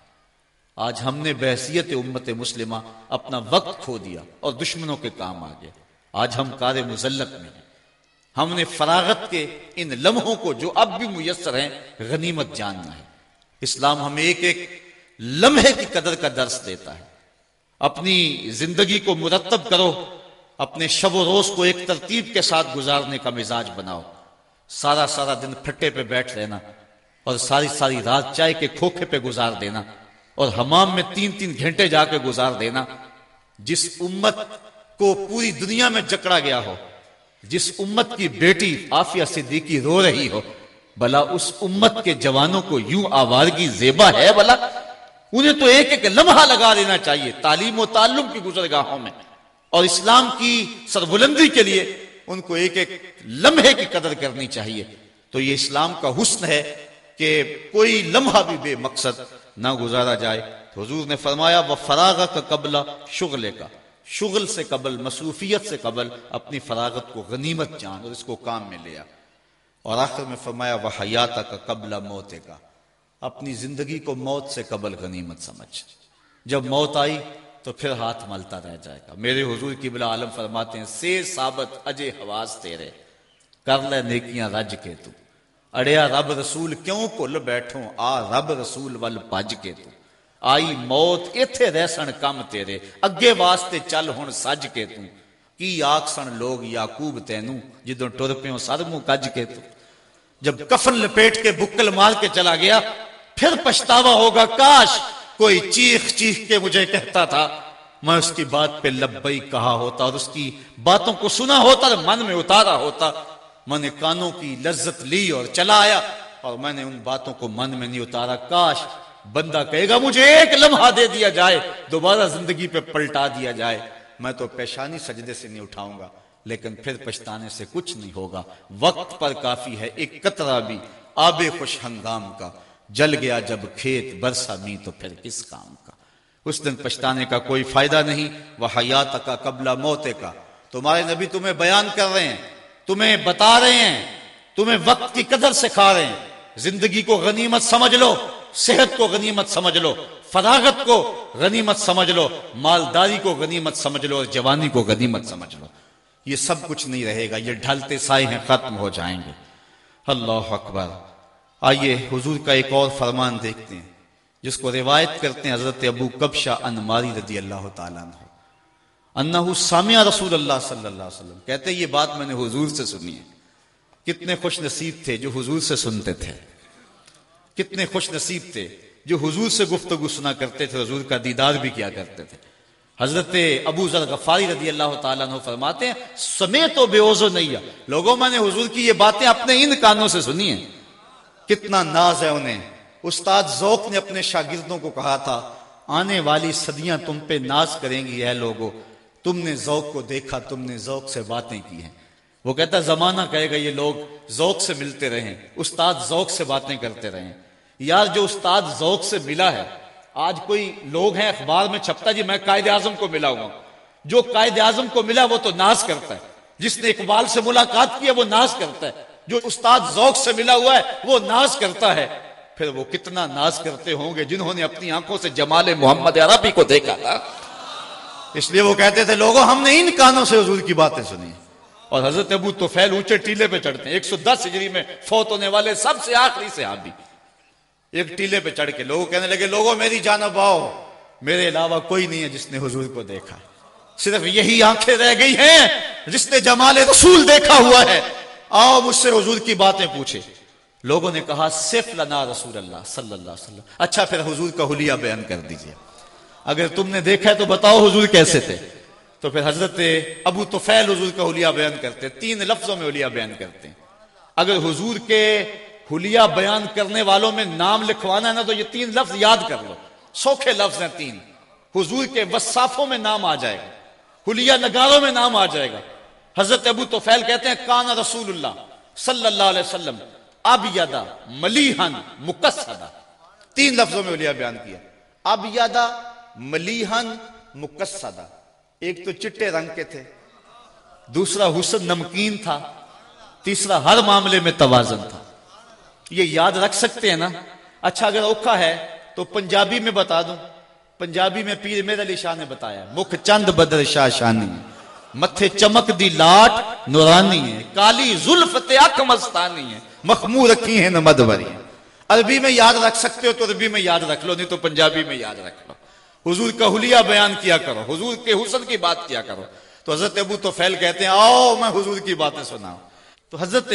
آج ہم نے بحثیت امت مسلمہ اپنا وقت کھو دیا اور دشمنوں کے کام آ گیا آج ہم کار مزلت میں ہیں۔ ہم نے فراغت کے ان لمحوں کو جو اب بھی میسر ہیں، غنیمت جاننا ہے۔ اسلام ہمیں ایک ایک لمحے کی قدر کا درس دیتا ہے۔ اپنی زندگی کو مرتب کرو، اپنے شب و روز کو ایک ترتیب کے ساتھ گزارنے کا مزاج بناؤ۔ سارا سارا دن پھٹے پہ بیٹھ لینا اور ساری ساری رات چائے کے کھوکھے پہ گزار دینا اور حمام میں تین تین گھنٹے جا کے گزار دینا۔ جس امت کو پوری دنیا میں جکڑا گیا ہو، جس امت کی بیٹی آفیہ صدیقی رو رہی ہو بلا اس امت کے جوانوں کو یوں آوارگی زیبا ہے بلا انہیں تو ایک ایک لمحہ لگا دینا چاہیے، تعلیم و تعلم کی گزرگاہوں میں اور اسلام کی سربلندی کے لیے۔ ان کو ایک ایک لمحے کی قدر کرنی چاہیے۔ تو یہ اسلام کا حسن ہے کہ کوئی لمحہ بھی بے مقصد نہ گزارا جائے۔ تو حضور نے فرمایا وہ فراغ کا قبلہ شغلے کا شغل سے قبل، مصروفیت سے قبل اپنی فراغت کو غنیمت جان اور اس کو کام میں لیا اور آخر میں فرمایا وہ حیات کا قبلہ موت کا اپنی زندگی کو موت سے قبل غنیمت سمجھ۔ جب موت آئی تو پھر ہاتھ ملتا رہ جائے گا۔ میرے حضور کی بلا عالم فرماتے ہیں سے ثابت، اجے حواس تیرے۔ کر لے نیکیاں رج کے تو۔ اڑیا رب رسول کیوں بھول بیٹھو؟ آ رب رسول ول پج کے تو۔ آئی موت، ایتھے رہ سن کم تیرے۔ اگے واسطے چل ہن سج کے تو۔ کی آخ سن لوگ یاقوب تینوں جدوں ٹر پیوں سر منہ کج کے تو۔ جب کفن لپیٹ کے بکل مار کے چلا گیا، پھر پچھتاوا ہوگا، کاش کوئی چیخ چیخ کے مجھے کہتا تھا۔ میں اس کی بات پہ لبئی کہا ہوتا اور اس کی باتوں کو سنا ہوتا اور من میں اتارا ہوتا۔ میں نے کانوں کی لذت لی اور چلا آیا اور میں نے ان باتوں کو من میں نہیں اتارا۔ کاش بندہ کہے گا، مجھے ایک لمحہ دے دیا جائے، دوبارہ زندگی پہ پلٹا دیا جائے۔ میں تو پیشانی سجدے سے نہیں اٹھاؤں گا، لیکن پھر پچھتانے سے کچھ نہیں ہوگا۔ وقت پر کافی ہے، ایک قطرہ بھی، آب خوش ہنگام کا۔ جل گیا جب کھیت برسا می تو پھر کس کام کا؟ اس دن پچھتانے کا کوئی فائدہ نہیں، وہ حیات کا قبلہ موتے کا تمہارے نبی تمہیں بیان کر رہے ہیں، تمہیں بتا رہے ہیں، تمہیں وقت کی قدر سکھا رہے ہیں۔ زندگی کو غنیمت سمجھ لو، صحت کو غنیمت سمجھ لو، فراغت کو غنیمت سمجھ لو، مالداری کو غنیمت سمجھ لو اور جوانی کو غنیمت سمجھ لو۔ یہ سب کچھ نہیں رہے گا، یہ ڈھلتے سائے ہیں، ختم ہو جائیں گے۔ اللہ اکبر۔ آئیے حضور کا ایک اور فرمان دیکھتے ہیں، جس کو روایت کرتے ہیں حضرت ابو کبشا انماری رضی اللہ تعالیٰ عنہ۔ انہو سامعہ رسول اللہ صلی اللہ علیہ وسلم۔ کہتے ہیں، یہ بات میں نے حضور سے سنی ہے۔ کتنے خوش نصیب تھے جو حضور سے سنتے تھے۔ کتنے خوش نصیب تھے جو حضور سے گفتگو سنا کرتے تھے، حضور کا دیدار بھی کیا کرتے تھے۔ حضرت ابو ذر غفاری رضی اللہ تعالیٰ عنہ فرماتے ہیں سمیت و بے اوزو نہیں لوگوں میں نے حضور کی یہ باتیں اپنے ان کانوں سے سنی ہیں۔ کتنا ناز ہے انہیں۔ استاد ذوق نے اپنے شاگردوں کو کہا تھا، آنے والی صدیاں تم پہ ناز کریں گی، اے لوگوں تم نے ذوق کو دیکھا، تم نے ذوق سے باتیں کی ہیں۔ وہ کہتا، زمانہ کہے گا، یہ لوگ ذوق سے ملتے رہیں استاد ذوق سے باتیں کرتے رہیں یار، جو استاد ذوق سے ملا ہے، آج کوئی لوگ ہیں اخبار میں چھپتا جی میں قائد اعظم کو ملا ہوں۔ جو قائد اعظم کو ملا، وہ تو ناز کرتا ہے۔ جس نے اقبال سے ملاقات کی ہے، وہ ناز کرتا ہے۔ جو استاد ذوق سے ملا ہوا ہے، وہ ناز کرتا ہے۔ پھر وہ کتنا ناز کرتے ہوں گے جنہوں نے اپنی آنکھوں سے جمال محمد عربی کو دیکھا تھا۔ اس لیے وہ کہتے تھے، لوگوں، ہم نے ان کانوں سے حضور کی باتیں سنی۔ اور حضرت ابو تو فیل اونچے ٹیلے پہ چڑھتے ہیں۔ ایک سو دس ہجری میں فوت ہونے والے سب سے آخری سے آپ بھی ایک ٹیلے پہ چڑھ کے لوگ کہنے لگے، لوگوں، میری جانب آؤ۔ میرے علاوہ کوئی نہیں ہے جس نے حضور کو دیکھا۔ صرف یہی آنکھیں رہ گئی ہیں جس نے جمال رسول دیکھا ہوا ہے۔ آؤ مجھ سے حضور کی باتیں پوچھے لوگوں نے کہا صرف لنا رسول اللہ صلی اللہ علیہ وسلم۔ اچھا پھر حضور کا حلیہ بیان کر دیجیے۔ اگر تم نے دیکھا ہے تو بتاؤ حضور کیسے تھے۔ تو پھر حضرت ابو توفیل حضور کا حلیہ بیان کرتے تین لفظوں میں حلیہ بیان کرتے ہیں۔ اگر حضور کے حلیہ بیان کرنے والوں میں نام لکھوانا ہے نا، تو یہ تین لفظ یاد کر لو۔ سوکھے لفظ ہیں تین۔ حضور کے وصافوں میں نام آ جائے گا۔ حلیہ نگاروں میں نام آ جائے گا۔ حضرت ابو توفیل کہتے ہیں، کانا رسول اللہ صلی اللہ علیہ وسلم اب ملیحن مقصدہ۔ تین لفظوں میں بیان کیا۔ اب ملیحن مقصدہ۔ ایک تو چٹے رنگ کے تھے، دوسرا حسن نمکین تھا، تیسرا ہر معاملے میں توازن تھا۔ یہ یاد رکھ سکتے ہیں نا؟ اچھا اگر اوکھا ہے تو پنجابی میں بتا دوں۔ پنجابی میں پیر میر علی شاہ نے بتایا، مکھ چند بدر شاہ شانی متھے چمک دی لاٹ نورانی ہے، کالی زلف تے اک مستانی ہے، مخمور رکھی ہیں نہ مدوری عربی میں یاد رکھ سکتے ہو تو عربی میں یاد رکھ لو، نہیں تو پنجابی میں یاد رکھ لو۔ حضور کا حلیہ بیان کیا کرو، حضور کے حسن کی بات کیا کرو۔ تو حضرت ابو تو فیل کہتے ہیں، آؤ میں حضور کی باتیں سناؤں۔ تو حضرت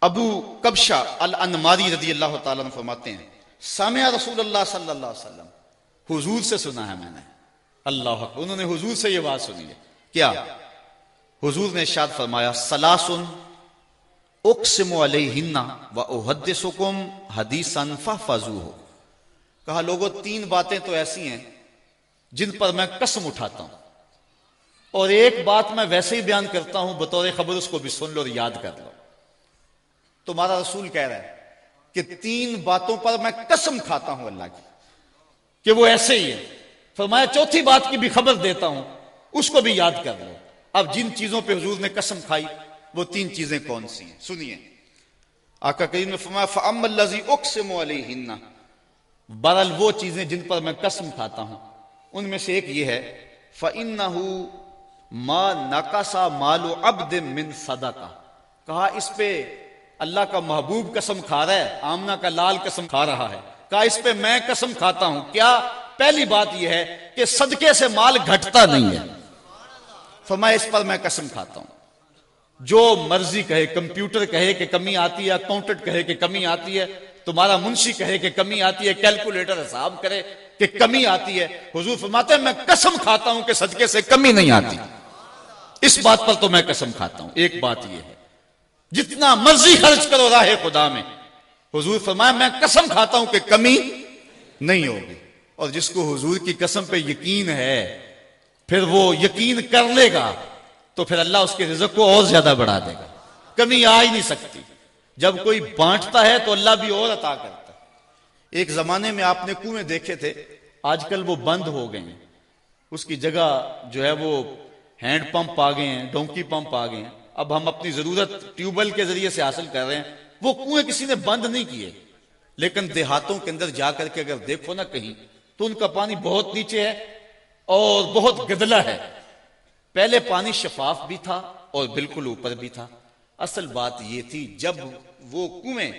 ابو کبشا الانماری رضی اللہ تعالیٰ فرماتے ہیں سامع رسول اللہ صلی اللہ علیہ وسلم، حضور سے سنا ہے میں نے۔ اللہ حق انہوں نے حضور سے یہ بات سنی ہے۔ کیا؟ حضور نے شاد فرمایا، سلاسن اقسم علیہن و احدثکم حدیثا فحفظوہ کہا لوگوں تین باتیں تو ایسی ہیں جن پر میں قسم اٹھاتا ہوں۔ اور ایک بات میں ویسے ہی بیان کرتا ہوں، بطور خبر اس کو بھی سن لو اور یاد کر لو۔ تمہارا رسول کہہ رہا ہے کہ تین باتوں پر میں قسم کھاتا ہوں اللہ کی، کہ وہ ایسے ہی ہے فرمایا، چوتھی بات کی بھی خبر دیتا ہوں، اس کو بھی یاد کر لو۔ اب جن چیزوں پہ حضور نے قسم کھائی، وہ تین چیزیں کون سی ہیں؟ سنیے۔ آقا کریم نے فرمایا، فَأَمَّا الَّذِي أُقْسِمُ عَلَيْهِنَّ۔ برال وہ چیزیں جن پر میں قسم کھاتا ہوں، ان میں سے ایک یہ ہے، فَإِنَّهُ مَا نَقَسَ مَالُ عَبْدٍ مِّن صَدَقَ کہا، اس پہ اللہ کا محبوب قسم کھا رہا ہے آمنا کا لال قسم کھا رہا ہے۔ کہا، اس پہ میں قسم کھاتا ہوں۔ کیا پہلی بات یہ ہے کہ صدقے سے مال گھٹتا نہیں ہے۔ فرمایا، اس پر میں قسم کھاتا ہوں۔ جو مرضی کہے، کمپیوٹر کہے کہ کمی آتی ہے، اکاؤنٹنٹ کہے کہ کمی آتی ہے، تمہارا منشی کہے کہ کمی آتی ہے، کیلکولیٹر حساب کرے کہ کمی آتی ہے۔ حضور فرماتے ہیں، میں قسم کھاتا ہوں کہ صدقے سے کمی نہیں آتی۔ اس بات پر تو میں قسم کھاتا ہوں۔ ایک بات یہ ہے، جتنا مرضی خرچ کرو راہ خدا میں، حضور فرمایا، میں قسم کھاتا ہوں کہ کمی نہیں ہوگی۔ اور جس کو حضور کی قسم پہ یقین ہے پھر وہ یقین کر لے گا تو پھر اللہ اس کے رزق کو اور زیادہ بڑھا دے گا۔ کمی آ ہی نہیں سکتی۔ جب کوئی بانٹتا ہے تو اللہ بھی اور عطا کرتا ہے۔ ایک زمانے میں آپ نے کنویں دیکھے تھے، آج کل وہ بند ہو گئے ہیں۔ اس کی جگہ جو ہے وہ ہینڈ پمپ آ گئے ہیں، ڈونکی پمپ آ گئے ہیں۔ اب ہم اپنی ضرورت ٹیوب ویل کے ذریعے سے حاصل کر رہے ہیں۔ وہ کنویں کسی نے بند نہیں کیے لیکن دیہاتوں کے اندر جا کر کے اگر دیکھو نا کہیں، تو ان کا پانی بہت نیچے ہے۔ اور بہت گدلا ہے۔ پہلے پانی شفاف بھی تھا اور بالکل اوپر بھی تھا۔ اصل بات یہ تھی، جب وہ کنویں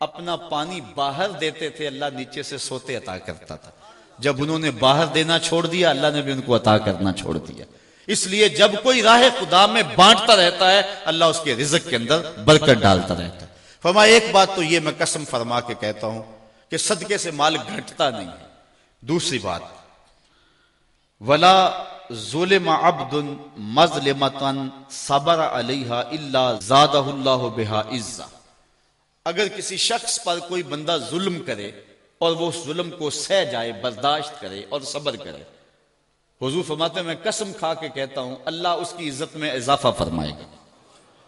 اپنا پانی باہر دیتے تھے، اللہ نیچے سے سوتے عطا کرتا تھا۔ جب انہوں نے باہر دینا چھوڑ دیا، اللہ نے بھی ان کو عطا کرنا چھوڑ دیا۔ اس لیے جب کوئی راہ خدا میں بانٹتا رہتا ہے، اللہ اس کے رزق کے اندر برکت ڈالتا رہتا ہے۔ فرما ایک بات تو یہ میں قسم فرما کے کہتا ہوں کہ صدقے سے مال گھٹتا نہیں ہے۔ دوسری بات ولا ظلم عبد مظلمتن صبر علیہ الا زادہ اللہ بہا عزا۔ اگر کسی شخص پر کوئی بندہ ظلم کرے اور وہ ظلم کو سہ جائے، برداشت کرے اور صبر کرے۔ حضور فرماتے میں قسم کھا کے کہتا ہوں، اللہ اس کی عزت میں اضافہ فرمائے گا۔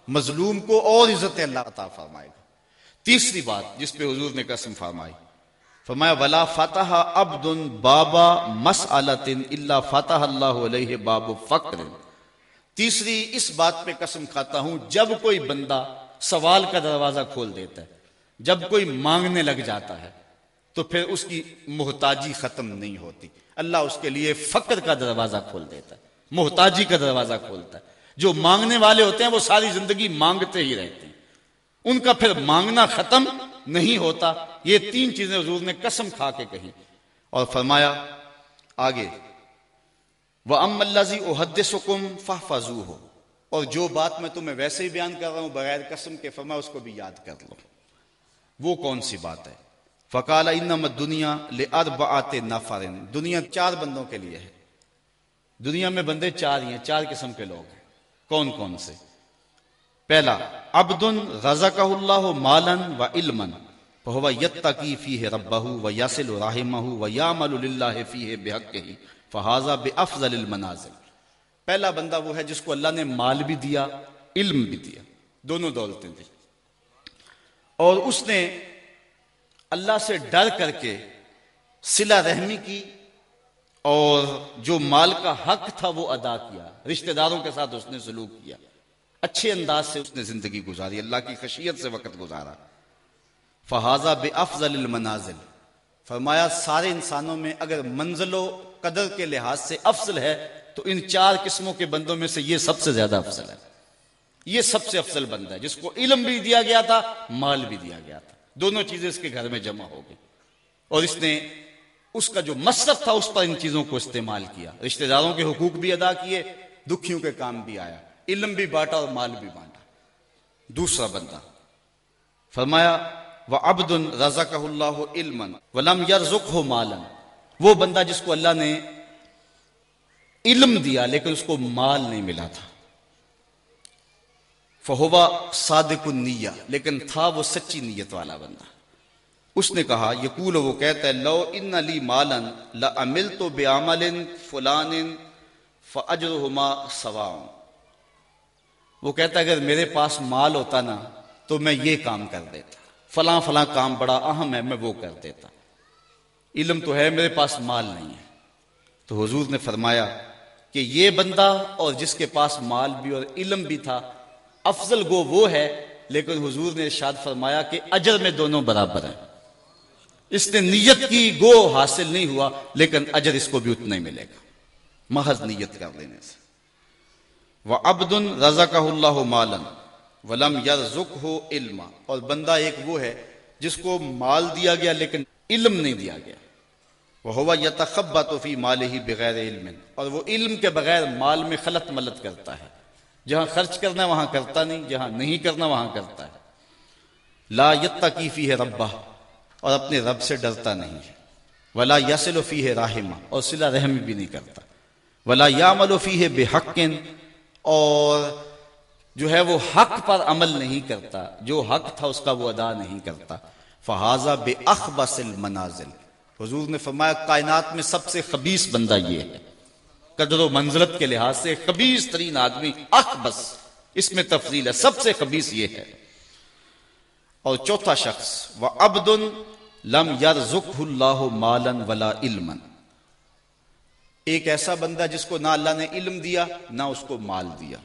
مظلوم کو اور عزت اللہ عطا فرمائے گا۔ تیسری بات جس پہ حضور نے قسم فرمائی فرمایا، ولا فتح عبد بابا مسالت الا فتح اللہ علیہ باب فقر۔ تیسری اس بات پہ قسم کھاتا ہوں، جب کوئی بندہ سوال کا دروازہ کھول دیتا ہے، جب کوئی مانگنے لگ جاتا ہے، تو پھر اس کی محتاجی ختم نہیں ہوتی۔ اللہ اس کے لیے فقر کا دروازہ کھول دیتا ہے، محتاجی کا دروازہ کھولتا ہے۔ جو مانگنے والے ہوتے ہیں، وہ ساری زندگی مانگتے ہی رہتے ہیں۔ ان کا پھر مانگنا ختم نہیں ہوتا یہ تین چیزیں حضور نے قسم کھا کے کہی اور فرمایا، آگے وہ ام اللہ عہد سکم فہ ہو اور جو بات میں تمہیں ویسے ہی بیان کر رہا ہوں، بغیر قسم کے، فرمایا، اس کو بھی یاد کر لو۔ وہ کون سی بات ہے؟ فکال دنیا لے ارب آتے دنیا چار بندوں کے لیے ہے۔ دنیا میں بندے چار ہی ہیں، چار قسم کے لوگ ہیں۔ کون کون سے؟ پہلا عبد رزق اللہ مالن و علمن علم فهو يتقي فيه ربه ويصل رحمه ويعمل لله فيه بحقه فهذا بافضل المنازل۔ پہلا بندہ وہ ہے جس کو اللہ نے مال بھی دیا، علم بھی دیا۔ دونوں دولتیں دی اور اس نے اللہ سے ڈر کر کے صلہ رحمی کی اور جو مال کا حق تھا وہ ادا کیا۔ رشتہ داروں کے ساتھ اس نے سلوک کیا۔ اچھے انداز سے اس نے زندگی گزاری، اللہ کی خشیت سے وقت گزارا۔ فہذا بے افضل المنازل۔ فرمایا، سارے انسانوں میں اگر منزل و قدر کے لحاظ سے افضل ہے، تو ان چار قسموں کے بندوں میں سے یہ سب سے زیادہ افضل ہے۔ یہ سب سے افضل بندہ ہے، جس کو علم بھی دیا گیا تھا، مال بھی دیا گیا تھا۔ دونوں چیزیں اس کے گھر میں جمع ہو گئی۔ اور اس نے اس کا جو مصرف تھا، اس پر ان چیزوں کو استعمال کیا۔ رشتہ داروں کے حقوق بھی ادا کیے، دکھیوں کے کام بھی آیا، علم بھی بانٹا اور مال بھی بانٹا۔ دوسرا بندہ، فرمایا وہ ابد رضا کا اللہ علم ولم یرزق ہو مالن وہ بندہ جس کو اللہ نے علم دیا لیکن اس کو مال نہیں ملا تھا۔ فہوا صادق النیہ لیکن تھا وہ سچی نیت والا بندہ۔ اس نے کہا، یقول وہ کہتا ہے، لو ان علی مالن لمل تو بے عمل فلان فجرما سواؤں وہ کہتا اگر میرے پاس مال ہوتا نا، تو میں یہ کام کر دیتا۔ فلاں فلاں کام بڑا اہم ہے، میں وہ کر دیتا۔ علم تو ہے، میرے پاس مال نہیں ہے۔ تو حضور نے فرمایا کہ یہ بندہ اور جس کے پاس مال بھی اور علم بھی تھا، افضل گو وہ ہے۔ لیکن حضور نے ارشاد فرمایا کہ اجر میں دونوں برابر ہیں۔ اس نے نیت کی، گو حاصل نہیں ہوا، لیکن اجر اس کو بھی اتنا ہی ملے گا۔ محض نیت کر لینے سے۔ وہ ابد رضا کا اللہ مالن ولم یرزق ہو علم اور بندہ ایک وہ ہے جس کو مال دیا گیا لیکن علم نہیں دیا گیا۔ وہ ہوا یتخبط فی مال ہی بغیر علم۔ اور وہ علم کے بغیر مال میں خلط ملت کرتا ہے۔ جہاں خرچ کرنا وہاں کرتا نہیں، جہاں نہیں کرنا وہاں کرتا ہے۔ لا یتقی ہے ربا اور اپنے رب سے ڈرتا نہیں ہے۔ ولا یسل و فی ہے راہما اور سلا رحم بھی نہیں کرتا۔ ولا یامل و فی ہے بے حقن اور جو ہے وہ حق پر عمل نہیں کرتا، جو حق تھا اس کا وہ ادا نہیں کرتا۔ فہذا بے اخبصل منازل حضور نے فرمایا، کائنات میں سب سے خبیص بندہ یہ ہے۔ قدر و منزلت کے لحاظ سے خبیص ترین آدمی اخبص اس میں تفضیل ہے، سب سے خبیص یہ ہے۔ اور چوتھا شخص وہ ابد لم یار اللہ مالن ولا علم ایک ایسا بندہ جس کو نہ اللہ نے علم دیا، نہ اس کو مال دیا۔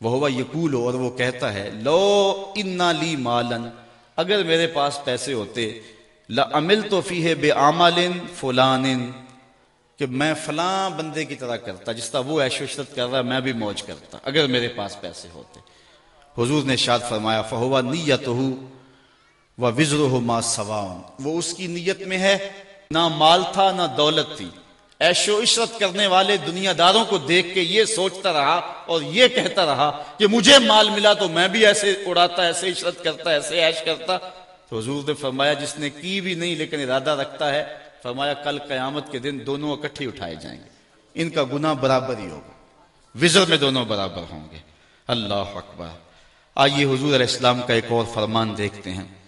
وہ ہوا یقول اور وہ کہتا ہے، لو انا لی مالن، اگر میرے پاس پیسے ہوتے لمل تو فی ہے بے عمل فلان کہ میں فلاں بندے کی طرح کرتا، جس طرح وہ ایش و عشرت کر رہا میں بھی موج کرتا، اگر میرے پاس پیسے ہوتے۔ حضور نے شاد فرمایا، فہوا نیت ہو وہ وزر ہو ما سواؤں وہ اس کی نیت میں ہے، نہ مال تھا، نہ دولت تھی۔ ایش و عشرت کرنے والے دنیا داروں کو دیکھ کے یہ سوچتا رہا اور یہ کہتا رہا کہ مجھے مال ملا تو میں بھی ایسے اڑاتا، ایسے عشرت کرتا، ایسے ایش کرتا۔ تو حضور نے فرمایا، جس نے کی بھی نہیں لیکن ارادہ رکھتا ہے، فرمایا، کل قیامت کے دن دونوں اکٹھے اٹھائے جائیں گے۔ ان کا گناہ برابر ہی ہوگا۔ وزر میں دونوں برابر ہوں گے۔ اللہ اکبر۔ آئیے حضور علیہ السلام کا ایک اور فرمان دیکھتے ہیں۔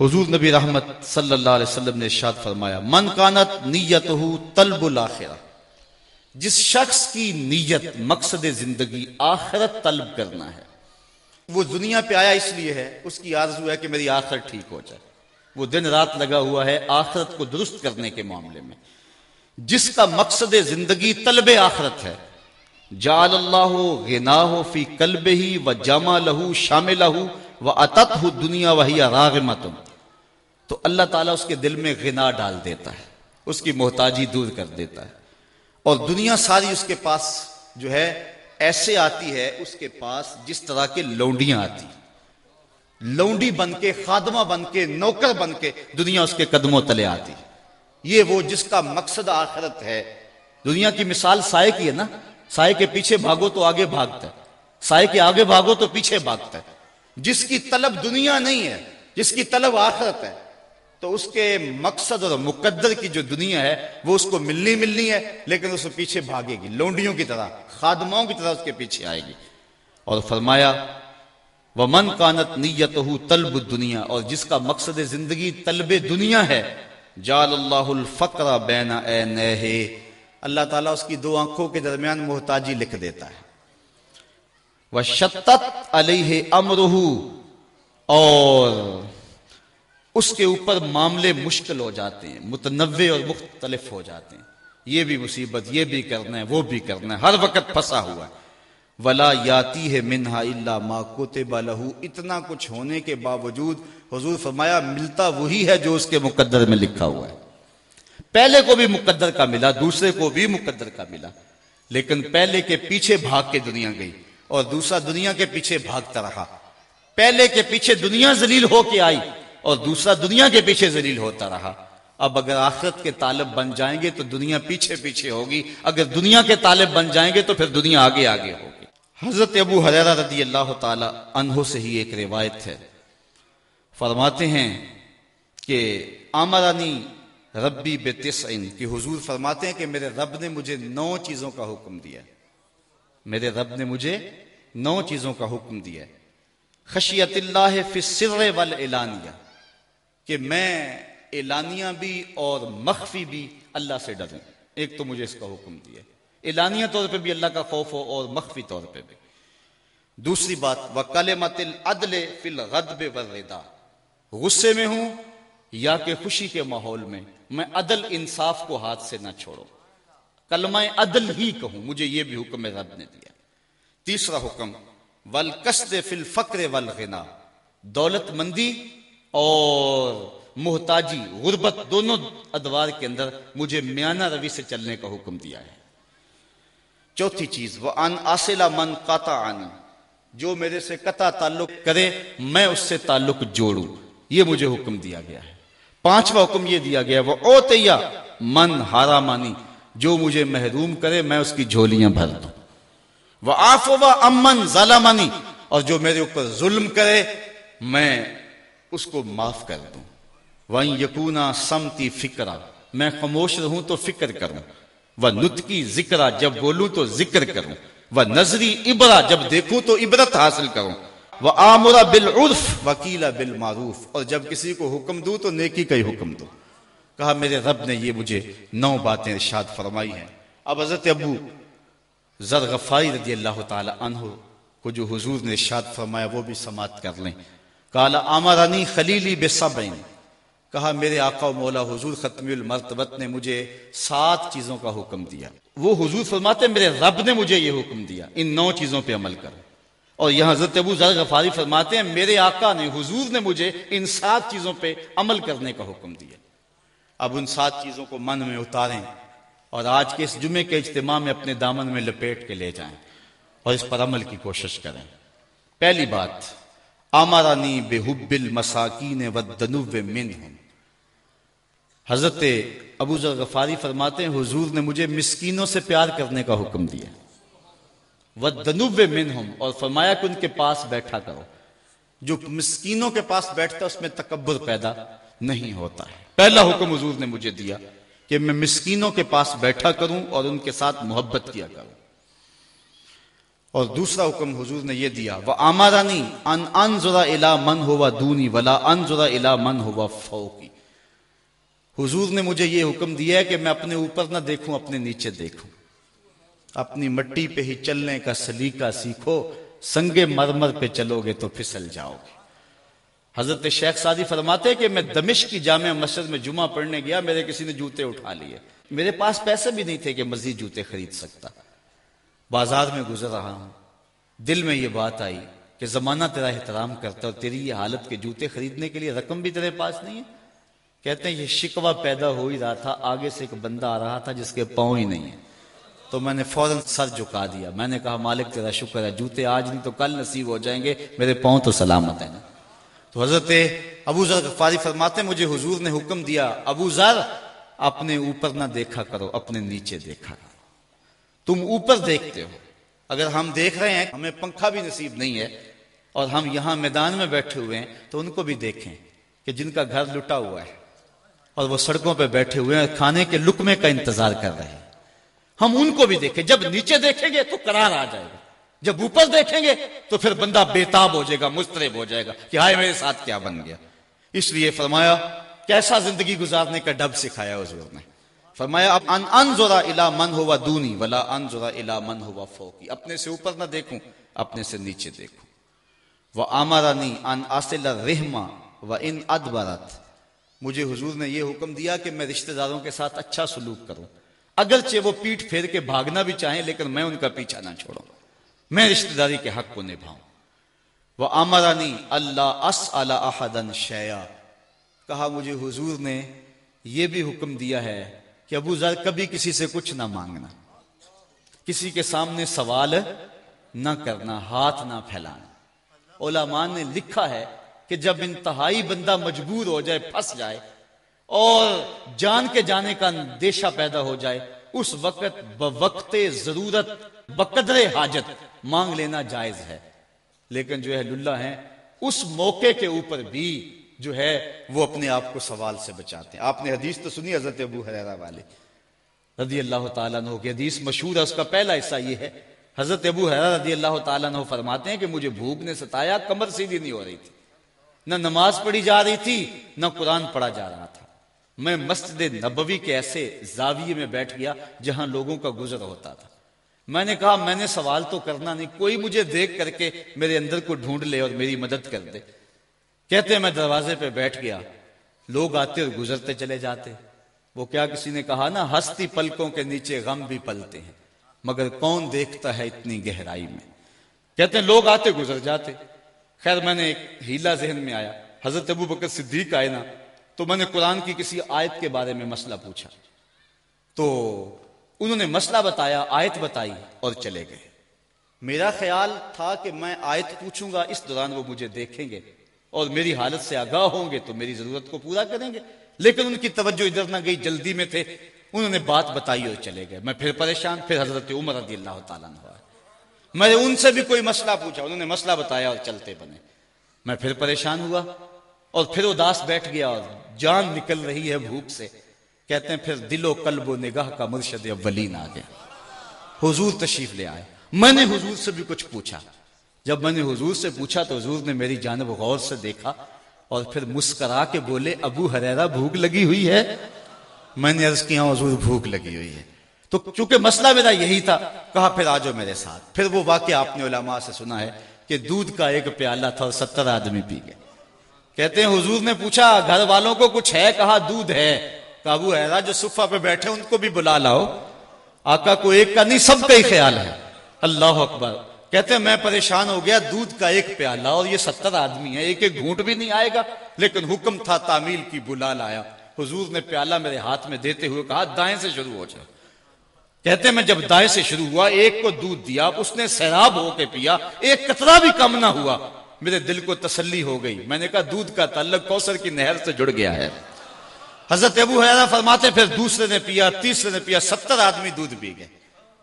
حضور نبی رحمت صلی اللہ علیہ وسلم نے شاد فرمایا، من کانت نیت طلب الاخرہ جس شخص کی نیت، مقصد زندگی آخرت طلب کرنا ہے، وہ دنیا پہ آیا اس لیے ہے، اس کی آرزو ہے کہ میری آخر ٹھیک ہو جائے۔ وہ دن رات لگا ہوا ہے آخرت کو درست کرنے کے معاملے میں۔ جس کا مقصد زندگی طلب آخرت ہے جال اللہ غنا ہو فی کلب ہی و جامع لہو شامل لہو و اطت ہو دنیا وہی راغمتم تو اللہ تعالیٰ اس کے دل میں غنا ڈال دیتا ہے، اس کی محتاجی دور کر دیتا ہے۔ اور دنیا ساری اس کے پاس جو ہے، ایسے آتی ہے، اس کے پاس جس طرح کے لونڈیاں آتی۔ لونڈی بن کے، خادمہ بن کے، نوکر بن کے دنیا اس کے قدموں تلے آتی۔ یہ وہ جس کا مقصد آخرت ہے۔ دنیا کی مثال سائے کی ہے نا؟ سائے کے پیچھے بھاگو تو آگے بھاگتا ہے۔ سائے کے آگے بھاگو تو پیچھے بھاگتا ہے۔ جس کی طلب دنیا نہیں ہے، جس کی طلب آخرت ہے۔ تو اس کے مقصد اور مقدر کی جو دنیا ہے وہ اس کو ملنی ملنی ہے، لیکن اس پیچھے بھاگے گی، لونڈیوں کی طرح خادموں کی طرح اس کے پیچھے آئے گی۔ اور فرمایا وہ من کانت نیت ہو طلب دنیا اور جس کا مقصد زندگی طلب دنیا ہے جال اللہ الفقر بینا اے نہ اللہ تعالیٰ اس کی دو آنکھوں کے درمیان محتاجی لکھ دیتا ہے۔ وہ شتت علیہ امرہ اور اس کے اوپر معاملے مشکل ہو جاتے ہیں، متنوع اور مختلف ہو جاتے ہیں۔ یہ بھی مصیبت، یہ بھی کرنا ہے، وہ بھی کرنا ہے۔ ہر وقت پھنسا ہوا ہے۔ ولا یاتی ہے منہا اللہ ما کوتب لہو اتنا کچھ ہونے کے باوجود حضور فرمایا، ملتا وہی ہے جو اس کے مقدر میں لکھا ہوا ہے۔ پہلے کو بھی مقدر کا ملا، دوسرے کو بھی مقدر کا ملا۔ لیکن پہلے کے پیچھے بھاگ کے دنیا گئی اور دوسرا دنیا کے پیچھے بھاگتا رہا۔ پہلے کے پیچھے دنیا ذلیل ہو کے آئی۔ اور دوسرا دنیا کے پیچھے ذلیل ہوتا رہا۔ اب اگر آخرت کے طالب بن جائیں گے تو دنیا پیچھے پیچھے ہوگی۔ اگر دنیا کے طالب بن جائیں گے تو پھر دنیا آگے آگے ہوگی۔ حضرت ابو حریرہ رضی اللہ تعالی عنہ سے ہی ایک روایت ہے۔ فرماتے ہیں کہ آمرانی ربی بے کہ حضور فرماتے ہیں کہ میرے رب نے مجھے نو چیزوں کا حکم دیا میرے رب نے مجھے نو چیزوں کا حکم دیا خشیت اللہ فی السر والعلانیہ۔ کہ میں اعلانیہ بھی اور مخفی بھی اللہ سے ڈروں۔ ایک تو مجھے اس کا حکم دیا اعلانیہ طور پہ بھی اللہ کا خوف ہو اور مخفی طور پہ بھی۔ دوسری بات وہ کل مت العدل فی الغضب غصے میں ہوں یا کہ خوشی کے ماحول میں میں عدل انصاف کو ہاتھ سے نہ چھوڑوں۔ کلمہ عدل ہی کہوں، مجھے یہ بھی حکم رب نے دیا۔ تیسرا حکم ولکسد فی الفقر والغنا دولت مندی اور محتاجی، غربت دونوں ادوار کے اندر مجھے میانہ روی سے چلنے کا حکم دیا ہے۔ چوتھی چیز وہ ان آسلا من قاتا آنی جو میرے سے قطع تعلق کرے، میں اس سے تعلق جوڑوں۔ یہ مجھے حکم دیا گیا ہے۔ پانچواں حکم یہ دیا گیا وہ اوتیا من ہارا مانی جو مجھے محروم کرے، میں اس کی جھولیاں بھر دوں۔ وہ آف و امن ظالمانی اور جو میرے اوپر ظلم کرے، میں اس کو معاف کر دوں۔ وہیں یقونا سمتی فکرا۔ میں خاموش رہوں تو فکر کروں۔ وہ نتکی ذکر جب بولوں تو ذکر کروں۔ وہ نظری ابرا جب دیکھوں تو عبرت حاصل کروں۔ وہ آمرا بالعرف۔ وکیلا بالمعروف۔ اور جب کسی کو حکم دوں تو نیکی کا ہی حکم دوں۔ کہا میرے رب نے یہ مجھے نو باتیں ارشاد فرمائی ہیں۔ اب حضرت ابو ذر غفاری رضی اللہ تعالی عنہ کو جو حضور نے ارشاد فرمایا وہ بھی سماعت کر لیں۔ کالا آمرانی خلیلی بے کہا، میرے آقا و مولا حضور ختمی المرتبت نے مجھے سات چیزوں کا حکم دیا۔ وہ حضور فرماتے، میرے رب نے مجھے یہ حکم دیا۔ ان نو چیزوں پہ عمل کرو اور یہاں حضرت ابو ذر غفاری فرماتے ہیں، میرے آقا نے، حضور نے مجھے ان سات چیزوں پہ عمل کرنے کا حکم دیا۔ اب ان سات چیزوں کو من میں اتاریں اور آج کے اس جمعے کے اجتماع میں اپنے دامن میں لپیٹ کے لے جائیں اور اس پر عمل کی کوشش کریں۔ پہلی بات آمارانی بے حب المساکین ودنو منہم۔ حضرت ابو ذر غفاری فرماتے ہیں، حضور نے مجھے مسکینوں سے پیار کرنے کا حکم دیا۔ ودنو منہم، اور فرمایا کہ ان کے پاس بیٹھا کرو۔ جو مسکینوں کے پاس بیٹھتا اس میں تکبر پیدا نہیں ہوتا ہے۔ پہلا حکم حضور نے مجھے دیا کہ میں مسکینوں کے پاس بیٹھا کروں اور ان کے ساتھ محبت کیا کروں۔ اور دوسرا حکم حضور نے یہ دیا، وہ آمارانی ان انزرا الا من ہوا دونی ولا انزرا الا من ہوا فوقی. حضور نے مجھے یہ حکم دیا ہے کہ میں اپنے اوپر نہ دیکھوں، اپنے نیچے دیکھوں۔ اپنی مٹی پہ ہی چلنے کا سلیقہ سیکھو سنگے مرمر پہ چلو گے تو پھسل جاؤ گے۔ حضرت شیخ سادی فرماتے کہ میں دمش کی جامع مسجد میں جمعہ پڑھنے گیا، میرے کسی نے جوتے اٹھا لیے۔ میرے پاس پیسے بھی نہیں تھے کہ مزید جوتے خرید سکتا۔ بازار میں گزر رہا ہوں۔ دل میں یہ بات آئی کہ زمانہ تیرا احترام کرتا اور تیری یہ حالت کے جوتے خریدنے کے لیے رقم بھی تیرے پاس نہیں ہے۔ کہتے ہیں یہ شکوہ پیدا ہو ہی رہا تھا، آگے سے ایک بندہ آ رہا تھا جس کے پاؤں ہی نہیں ہے تو میں نے فوراً سر جھکا دیا۔ میں نے کہا، مالک تیرا شکر ہے، جوتے آج نہیں تو کل نصیب ہو جائیں گے، میرے پاؤں تو سلامت ہیں۔ تو حضرت ابو ذر غفاری فرماتے مجھے حضور نے حکم دیا، ابو ذر، اپنے اوپر نہ دیکھا کرو، اپنے نیچے دیکھا کرو۔ تم اوپر دیکھتے ہو۔ اگر ہم دیکھ رہے ہیں، ہمیں پنکھا بھی نصیب نہیں ہے، اور ہم یہاں میدان میں بیٹھے ہوئے ہیں، تو ان کو بھی دیکھیں کہ جن کا گھر لٹا ہوا ہے، اور وہ سڑکوں پہ بیٹھے ہوئے ہیں کھانے کے لکمے کا انتظار کر رہے ہیں۔ ہم ان کو بھی دیکھیں۔ جب نیچے دیکھیں گے تو قرار آ جائے گا۔ جب اوپر دیکھیں گے تو پھر بندہ بےتاب ہو جائے گا، مسترب ہو جائے گا کہ ہائے میرے ساتھ کیا بن گیا۔ اس لیے فرمایا، کیسا زندگی گزارنے کا ڈب سکھایا حضور نے۔ فرمایا، اب ان انزورا الا من ہوا دونی، ولا انزورا الا من ہوا فوقی۔ اپنے سے اوپر نہ دیکھوں، اپنے سے نیچے دیکھوں۔ وہ آمارانی ان اصل رحما و ان ادبرت مجھے حضور نے یہ حکم دیا کہ میں رشتہ داروں کے ساتھ اچھا سلوک کروں۔ اگرچہ وہ پیٹ پھیر کے بھاگنا بھی چاہیں، لیکن میں ان کا پیچھا نہ چھوڑوں۔ میں رشتہ داری کے حق کو نبھاؤں۔ وہ امرانی اللہ اس احدن شیا کہا، مجھے حضور نے یہ بھی حکم دیا ہے کہ ابو ذر کبھی کسی سے کچھ نہ مانگنا۔ کسی کے سامنے سوال نہ کرنا، ہاتھ نہ پھیلانا۔ علماء نے لکھا ہے کہ جب انتہائی بندہ مجبور ہو جائے، پھنس جائے اور جان کے جانے کا اندیشہ پیدا ہو جائے، اس وقت بوقت ضرورت، بقدر حاجت مانگ لینا جائز ہے۔ لیکن جو اہل اللہ ہیں، اس موقع کے اوپر بھی جو ہے وہ اپنے آپ کو سوال سے بچاتے ہیں۔ آپ نے حدیث تو سنی حضرت ابو حریرہ والے رضی اللہ تعالیٰ عنہ کی حدیث مشہور ہے، اس کا پہلا حصہ یہ ہے۔ حضرت ابو حریرہ رضی اللہ تعالیٰ عنہ فرماتے ہیں کہ مجھے بھوک نے ستایا، کمر سیدھی نہیں ہو رہی تھی۔ نہ نماز پڑھی جا رہی تھی، نہ قرآن پڑھا جا رہا تھا۔ میں مسجد نبوی کے ایسے زاویے میں بیٹھ گیا جہاں لوگوں کا گزر ہوتا تھا۔ میں نے کہا، میں نے سوال تو کرنا نہیں، کوئی مجھے دیکھ کر کے میرے اندر کو ڈھونڈ لے اور میری مدد کر دے۔ کہتے میں دروازے پہ بیٹھ گیا۔ لوگ آتے اور گزرتے چلے جاتے۔ وہ کیا کسی نے کہا نا، ہستی پلکوں کے نیچے غم بھی پلتے ہیں، مگر کون دیکھتا ہے اتنی گہرائی میں؟ کہتے ہیں لوگ آتے گزر جاتے۔ خیر، میں نے ایک ہیلا ذہن میں آیا۔ حضرت ابو بکر صدیق آئے نا، تو میں نے قرآن کی کسی آیت کے بارے میں مسئلہ پوچھا۔ تو انہوں نے مسئلہ بتایا، آیت بتائی اور چلے گئے۔ میرا خیال تھا کہ میں آیت پوچھوں گا، اس دوران وہ مجھے دیکھیں گے۔ اور میری حالت سے آگاہ ہوں گے تو میری ضرورت کو پورا کریں گے۔ لیکن ان کی توجہ ادھر نہ گئی، جلدی میں تھے۔ انہوں نے بات بتائی اور چلے گئے۔ میں پھر پریشان، پھر حضرت عمر رضی اللہ تعالیٰ نے میں نے ان سے بھی کوئی مسئلہ پوچھا، انہوں نے مسئلہ بتایا اور چلتے بنے۔ میں پھر پریشان ہوا اور پھر اداس بیٹھ گیا اور جان نکل رہی ہے بھوک سے۔ کہتے ہیں، پھر دل و قلب و نگاہ کا مرشد اولین آ گیا حضور تشریف لے آئے۔ میں نے حضور سے بھی کچھ پوچھا۔ جب میں نے حضور سے پوچھا تو حضور نے میری جانب غور سے دیکھا اور پھر مسکرا کے بولے، ابو حریرہ بھوک لگی ہوئی ہے؟ میں نے عرض کیا، حضور بھوک لگی ہوئی ہے۔ تو چونکہ مسئلہ میرا یہی تھا، کہا پھر آجو میرے ساتھ۔ پھر وہ واقعہ آپ نے علماء سے سنا ہے کہ دودھ کا ایک پیالہ تھا اور ستر آدمی پی گئے۔ کہتے ہیں، حضور نے پوچھا، گھر والوں کو کچھ ہے؟ کہا، دودھ ہے۔ کابو ہے جو صفا پہ بیٹھے، ان کو بھی بلا لاؤ۔ آقا کو ایک کا نہیں، سب کا ہی خیال ہے۔ اللہ اکبر۔ کہتے ہیں، میں پریشان ہو گیا، دودھ کا ایک پیالہ اور یہ ستر آدمی ہے ایک ایک گھونٹ بھی نہیں آئے گا، لیکن حکم تھا تعمیل کی بلا لایا۔ حضور نے پیالہ میرے ہاتھ میں دیتے ہوئے کہا، دائیں سے شروع ہو جائے۔ کہتے ہیں، میں جب دائیں سے شروع ہوا، ایک کو دودھ دیا، اس نے سیراب ہو کے پیا، ایک قطرہ بھی کم نہ ہوا۔ میرے دل کو تسلی ہو گئی۔ میں نے کہا، دودھ کا تعلق کوسر کی نہر سے جڑ گیا ہے۔ حضرت ابو حیرہ فرماتے، پھر دوسرے نے پیا، تیسرے نے پیا، ستر آدمی دودھ پی گئے۔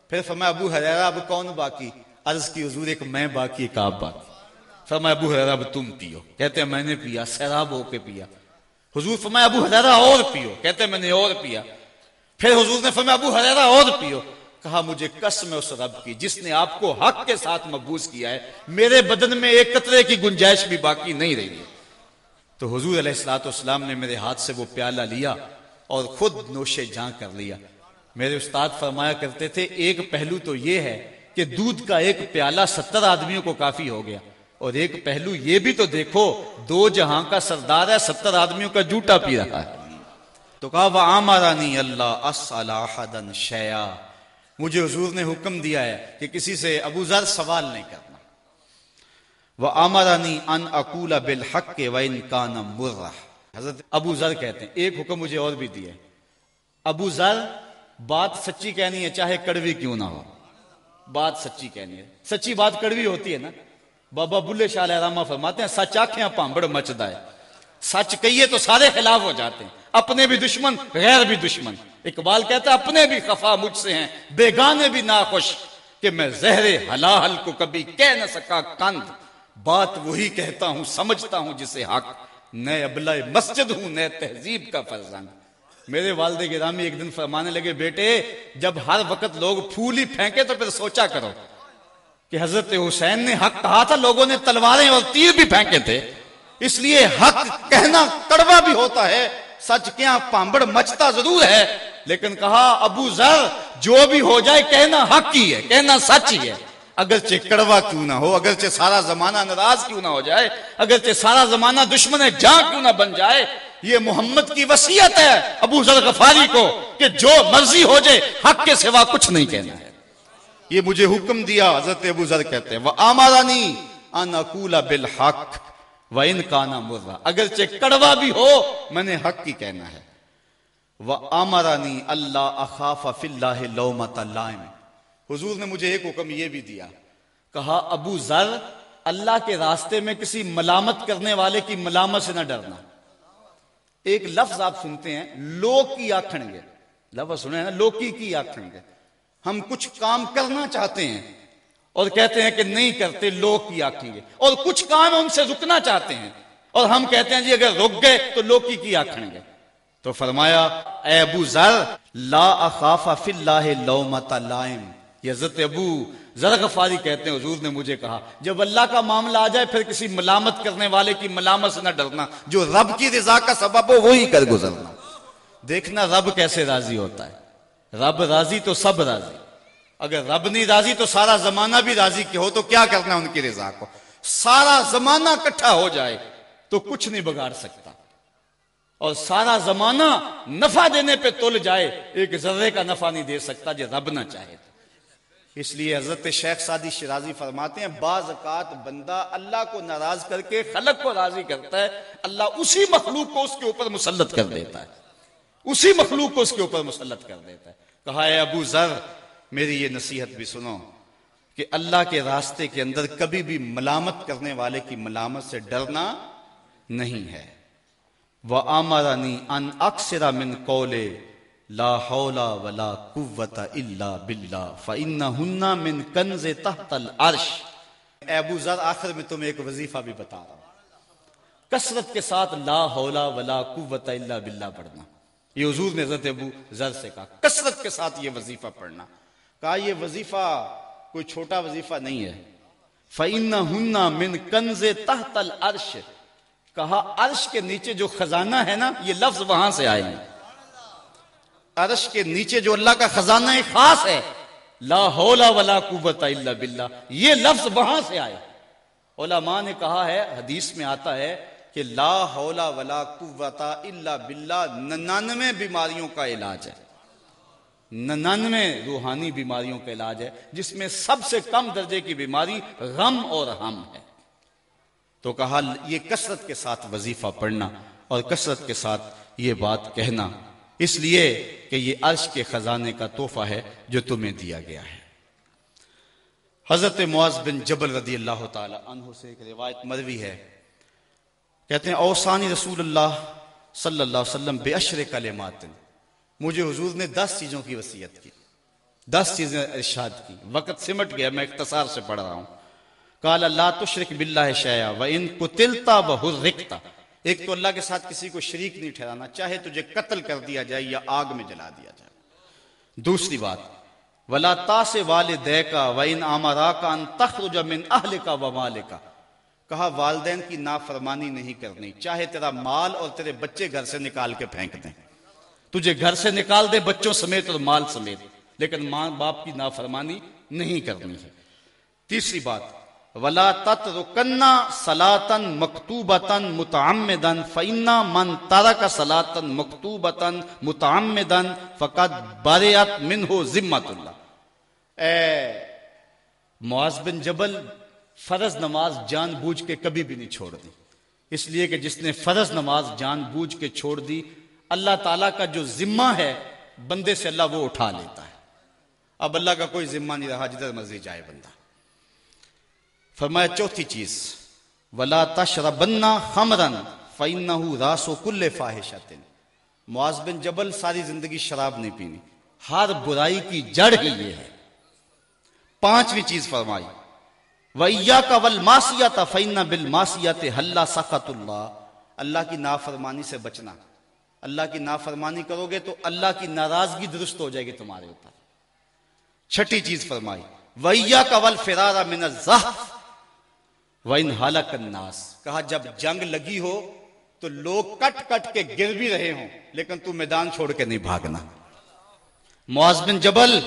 پھر فرمایا، ابو حیرہ اب کون باقی؟ عرض کی حضور، ایک میں باقی، ایک آپ باقی۔ فرمایا، ابو حریرہ، اب تم پیو۔ کہتے ہیں، میں نے پیا، سیراب ہو کے پیا۔ حضور فرمایا، ابو حریرہ، اور پیو۔ کہتے ہیں، میں نے اور پیا۔ پھر حضور نے فرمایا، ابو حریرہ، اور پیو۔ کہا، مجھے قسم اس رب کی، جس نے آپ کو حق کے ساتھ مقبوض کیا ہے، میرے بدن میں ایک قطرے کی گنجائش بھی باقی نہیں رہی ہے۔ تو حضور علیہ السلاۃ والسلام نے میرے ہاتھ سے وہ پیالہ لیا اور خود نوشے جہاں کر لیا۔ میرے استاد فرمایا کرتے تھے، ایک پہلو تو یہ ہے کہ دودھ کا ایک پیالہ ستر آدمیوں کو کافی ہو گیا۔ اور ایک پہلو یہ بھی تو دیکھو، دو جہاں کا سردار ہے، ستر آدمیوں کا جوٹا پی رہا ہے۔ تو کہا وہ آمارانی اللہ شیا مجھے حضور نے حکم دیا ہے کہ کسی سے ابو ذر سوال نہیں کرنا۔ وہ آمارانی ان اکولا بالحق کے وین کا حضرت ابو ذر کہتے ہیں، ایک حکم مجھے اور بھی دیا ابو ذر بات سچی کہنی ہے، چاہے کڑوی کیوں نہ ہو۔ بات سچی کہنی ہے۔ سچی بات کڑوی ہوتی ہے نا۔ بابا بلے شاہ راما فرماتے ہیں، سچ آخیا پامبڑ مچدا ہے۔ سچ کہیے تو سارے خلاف ہو جاتے ہیں۔ اپنے بھی دشمن، غیر بھی دشمن۔ اقبال کہتا ہے، اپنے بھی خفا مجھ سے ہیں۔ بیگانے بھی ناخوش کہ میں زہر حلاحل کو کبھی کہہ نہ سکا۔ کند، بات وہی کہتا ہوں، سمجھتا ہوں جسے حق۔ نئے ابلا مسجد ہوں، نئے تہذیب کا فرزند۔ میرے والد گرامی ایک دن فرمانے لگے، بیٹے، جب ہر وقت لوگ پھول ہی پھینکے تو پھر سوچا کرو کہ حضرت حسین نے حق کہا تھا، لوگوں نے تلواریں اور تیر بھی پھینکے تھے۔ اس لیے حق کہنا کڑوا بھی ہوتا ہے۔ سچ کیا پامبڑ مچتا ضرور ہے۔ لیکن کہا، ابو ذر، جو بھی ہو جائے، کہنا حق ہی ہے، کہنا سچ ہی ہے۔ اگرچہ کڑوا کیوں نہ ہو، اگرچہ سارا زمانہ ناراض کیوں نہ ہو جائے، اگرچہ سارا زمانہ دشمن جہاں کیوں نہ بن جائے یہ محمد کی وسیعت ہے ابو ذر غفاری کو کہ جو مرضی ہو جائے، حق کے سوا کچھ نہیں کہنا ہے۔ یہ مجھے حکم دیا، حضرت ابو ذر کہتے ہیں، وہ آمارانی ان بالحق، و ان کانا مرا۔ اگرچہ کڑوا بھی ہو، میں نے حق کی کہنا ہے۔ وہ آمارانی اللہ اخاف فی اللہ لومت لائم حضور نے مجھے ایک حکم یہ بھی دیا۔ کہا، ابو ذر، اللہ کے راستے میں کسی ملامت کرنے والے کی ملامت سے نہ ڈرنا۔ ایک لفظ آپ سنتے ہیں لو کی آکھن گے۔ لفظ سنے نا، لوکی کی آکھن گے۔ ہم کچھ کام کرنا چاہتے ہیں اور کہتے ہیں کہ نہیں کرتے لوگ کی آکھیں گے۔ اور کچھ کام ان سے رکنا چاہتے ہیں اور ہم کہتے ہیں جی اگر رک گئے تو لوکی کی آکھیں گے۔ تو فرمایا، اے ابو ذر، لا اخاف فی اللہ لومت لائم۔ یہ حضرت ابو ذر غفاری کہتے ہیں، حضور نے مجھے کہا، جب اللہ کا معاملہ آ جائے، پھر کسی ملامت کرنے والے کی ملامت سے نہ ڈرنا، جو رب کی رضا کا سبب ہو، وہی کر گزرنا۔ دیکھنا رب کیسے راضی ہوتا ہے۔ رب راضی تو سب راضی۔ اگر رب نہیں راضی، تو سارا زمانہ بھی راضی کے ہو، تو کیا کرنا ان کی رضا کو؟ سارا زمانہ کٹھا ہو جائے، تو کچھ نہیں بگاڑ سکتا۔ اور سارا زمانہ نفع دینے پہ تل جائے، ایک ذرے کا نفع نہیں دے سکتا، جو رب نہ چاہے اس لیے حضرت شیخ سادی شرازی فرماتے ہیں، بعض اوقات بندہ اللہ کو ناراض کر کے خلق کو راضی کرتا ہے، اللہ اسی مخلوق کو اس کے اوپر مسلط کر دیتا ہے۔ اسی مخلوق کو اس کے اوپر مسلط کر دیتا ہے۔ کہا ہے ابو ذر، میری یہ نصیحت بھی سنو کہ اللہ کے راستے کے اندر کبھی بھی ملامت کرنے والے کی ملامت سے ڈرنا نہیں ہے۔ وہ آمرانی ان اکثر من کولے لا حول ولا قوت الا باللہ فانہن من کنز تحت العرش. ابو ذر، آخر میں تمہیں ایک وظیفہ بھی بتا رہا ہوں. کثرت کے ساتھ لا حول ولا قوت الا باللہ پڑھنا. یہ حضور نے حضرت ابو ذر سے کہا، کثرت کے ساتھ یہ وظیفہ پڑھنا. کہا، یہ وظیفہ کوئی چھوٹا وظیفہ نہیں ہے. فَإِنَّهُنَّ مِن كَنْزِ تَحْتَ الْعَرْشِ. کہا، عرش کے نیچے جو خزانہ ہے نا، یہ لفظ وہاں سے آئے ہیں. عرش کے نیچے جو اللہ کا خزانہ خاص ہے۔ لا حول ولا قوت الا باللہ۔ یہ لفظ وہاں سے آئے علماء نے کہا ہے، حدیث میں آتا ہے کہ لا حول ولا قوت الا باللہ ننانوے بیماریوں کا علاج ہے۔ ننانوے روحانی بیماریوں کا علاج ہے، جس میں سب سے کم درجے کی بیماری غم اور ہم ہے۔ تو کہا، یہ کثرت کے ساتھ وظیفہ پڑھنا اور کثرت کے ساتھ یہ بات کہنا۔ اس لیے کہ یہ عرش کے خزانے کا تحفہ ہے جو تمہیں دیا گیا ہے۔ حضرت معاذ بن جبل رضی اللہ تعالی عنہ سے ایک روایت مروی ہے۔ کہتے ہیں، اوسانی رسول اللہ صلی اللہ علیہ وسلم بے اشر کلمات۔ مجھے حضور نے دس چیزوں کی وصیت کی، دس چیزیں ارشاد کی۔ وقت سمٹ گیا، میں اختصار سے پڑھ رہا ہوں۔ کال اللہ تشرک باللہ شیا و ان قتلتا و حرکتا ایک تو اللہ کے ساتھ کسی کو شریک نہیں ٹھہرانا، چاہے تجھے قتل کر دیا جائے یا آگ میں جلا دیا جائے۔ دوسری بات، ولا تاس والدے کا و ان آمرا کا ان تخرج من اہل کا و مال کا کہا، والدین کی نافرمانی نہیں کرنی، چاہے تیرا مال اور تیرے بچے گھر سے نکال کے پھینک دیں۔ تجھے گھر سے نکال دے، بچوں سمیت اور مال سمیت۔ لیکن ماں باپ کی نافرمانی نہیں کرنی ہے۔ تیسری بات ولا تترکنا صلاتن مکتوبتن متعمدن فإنا من ترک صلاتن مکتوبتن متعمدن فقد بریت منہ ذمت اللہ۔ اے معاذ بن جبل، فرض نماز جان بوجھ کے کبھی بھی نہیں چھوڑ دی۔ اس لیے کہ جس نے فرض نماز جان بوجھ کے چھوڑ دی، اللہ تعالیٰ کا جو ذمہ ہے، بندے سے اللہ وہ اٹھا لیتا ہے۔ اب اللہ کا کوئی ذمہ نہیں رہا، جدھر مرضی جائے بندہ۔ فرمایا چوتھی چیز، ولا تشربنا خمرن فإنه راس كل فاحشة۔ معاذ بن جبل ساری زندگی شراب نہیں پینی۔ ہر برائی کی جڑ ہی یہ ہے۔ پانچویں چیز فرمائی، وَإِيَّاكَ وَالْمَاسِيَةَ فَإِنَّ بِالْمَاسِيَةِ حَلَّا سَخَطُ اللَّهِ۔ اللہ کی نافرمانی سے بچنا۔ اللہ کی نافرمانی کرو گے تو اللہ کی ناراضگی درست ہو جائے گی تمہارے اوپر۔ چھٹی چیز فرمائی، وَإِيَّاكَ وَالْفِرَارَ مِنَ الزَّحْفِ۔ وَإِنْ حَلَقَ النَّاسِ کہا جب جنگ لگی ہو تو لوگ کٹ کٹ کے گر بھی رہے ہوں، لیکن تو میدان چھوڑ کے نہیں بھاگنا۔ معاذ بن جبل،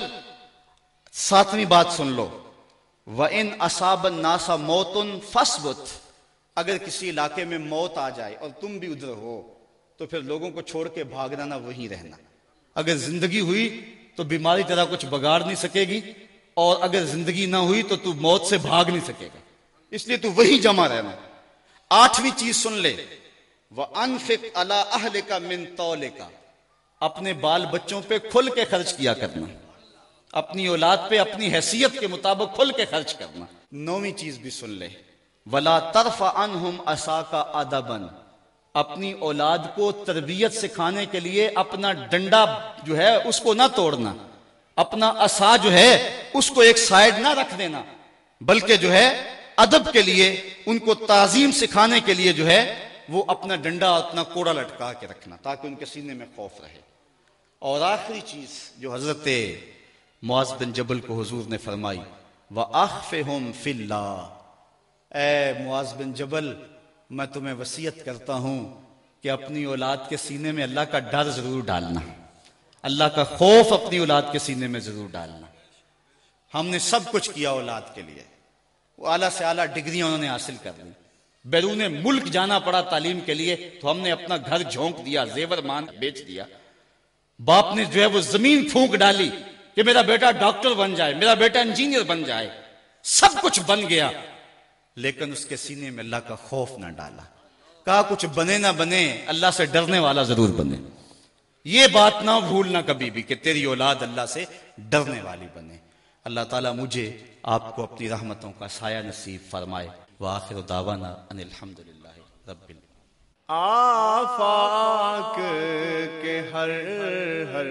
ساتویں بات سن لو۔ وَإِنْ أَصَابَ النَّاسَ مَوْتٌ فَاسْبُتْ اگر کسی علاقے میں موت آ جائے اور تم بھی ادھر ہو، تو پھر لوگوں کو چھوڑ کے بھاگنا نہ، وہیں رہنا۔ اگر زندگی ہوئی تو بیماری تیرا کچھ بگاڑ نہیں سکے گی، اور اگر زندگی نہ ہوئی تو تو موت سے بھاگ نہیں سکے گا۔ اس لیے تو وہی جمع رہنا آٹھویں چیز سن لے۔ وہ انفق اللہ اہل کا من تولے کا اپنے بال بچوں پہ کھل کے خرچ کیا کرنا۔ اپنی اولاد پہ اپنی حیثیت کے مطابق کھل کے خرچ کرنا۔ نویں چیز بھی سن لے۔ ولا طرف انہم اسا کا ادبن اپنی اولاد کو تربیت سکھانے کے لیے اپنا ڈنڈا جو ہے اس کو نہ توڑنا۔ اپنا اسا جو ہے اس کو ایک سائڈ نہ رکھ دینا۔ بلکہ جو ہے ادب کے لیے، ان کو تعظیم سکھانے کے لیے جو ہے، وہ اپنا ڈنڈا، اپنا کوڑا لٹکا کے رکھنا، تاکہ ان کے سینے میں خوف رہے۔ اور آخری چیز جو حضرت معاذ بن جبل کو حضور نے فرمائی وہ آخف ہوم اے معاذ بن جبل، میں تمہیں وسیعت کرتا ہوں کہ اپنی اولاد کے سینے میں اللہ کا ڈر ضرور ڈالنا۔ اللہ کا خوف اپنی اولاد کے سینے میں ضرور ڈالنا۔ ہم نے سب کچھ کیا اولاد کے لیے۔ اعلیٰ سے اعلیٰ ڈگریاں انہوں نے حاصل کر لی بیرون ملک جانا پڑا تعلیم کے لیے تو ہم نے اپنا گھر جھونک دیا، زیور مان بیچ دیا۔ باپ نے جو ہے وہ زمین پھونک ڈالی کہ میرا بیٹا ڈاکٹر بن جائے، میرا بیٹا انجینئر بن جائے۔ سب کچھ بن گیا۔ لیکن اس کے سینے میں اللہ کا خوف نہ ڈالا۔ کہا کچھ بنے نہ بنے، اللہ سے ڈرنے والا ضرور بنے۔ یہ بات نہ بھولنا کبھی بھی کہ تیری اولاد اللہ سے ڈرنے والی بنے۔ اللہ تعالیٰ مجھے آپ کو اپنی رحمتوں کا سایہ نصیب فرمائے۔ وآخر دعوانا ان الحمد للہ رب آفاق کے ہر ہر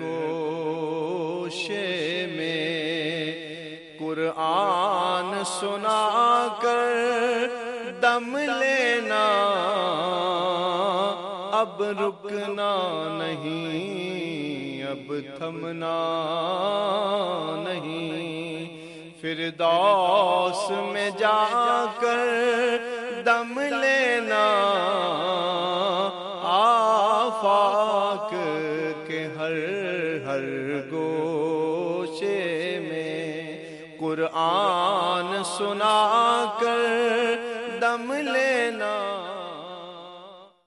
گوشے میں قرآن سنا کر دم لینا۔ اب رکنا نہیں تھمنا نہیں پھر دوس میں جا کر دم لینا، آفاق کے ہر ہر گوشے میں قرآن سنا کر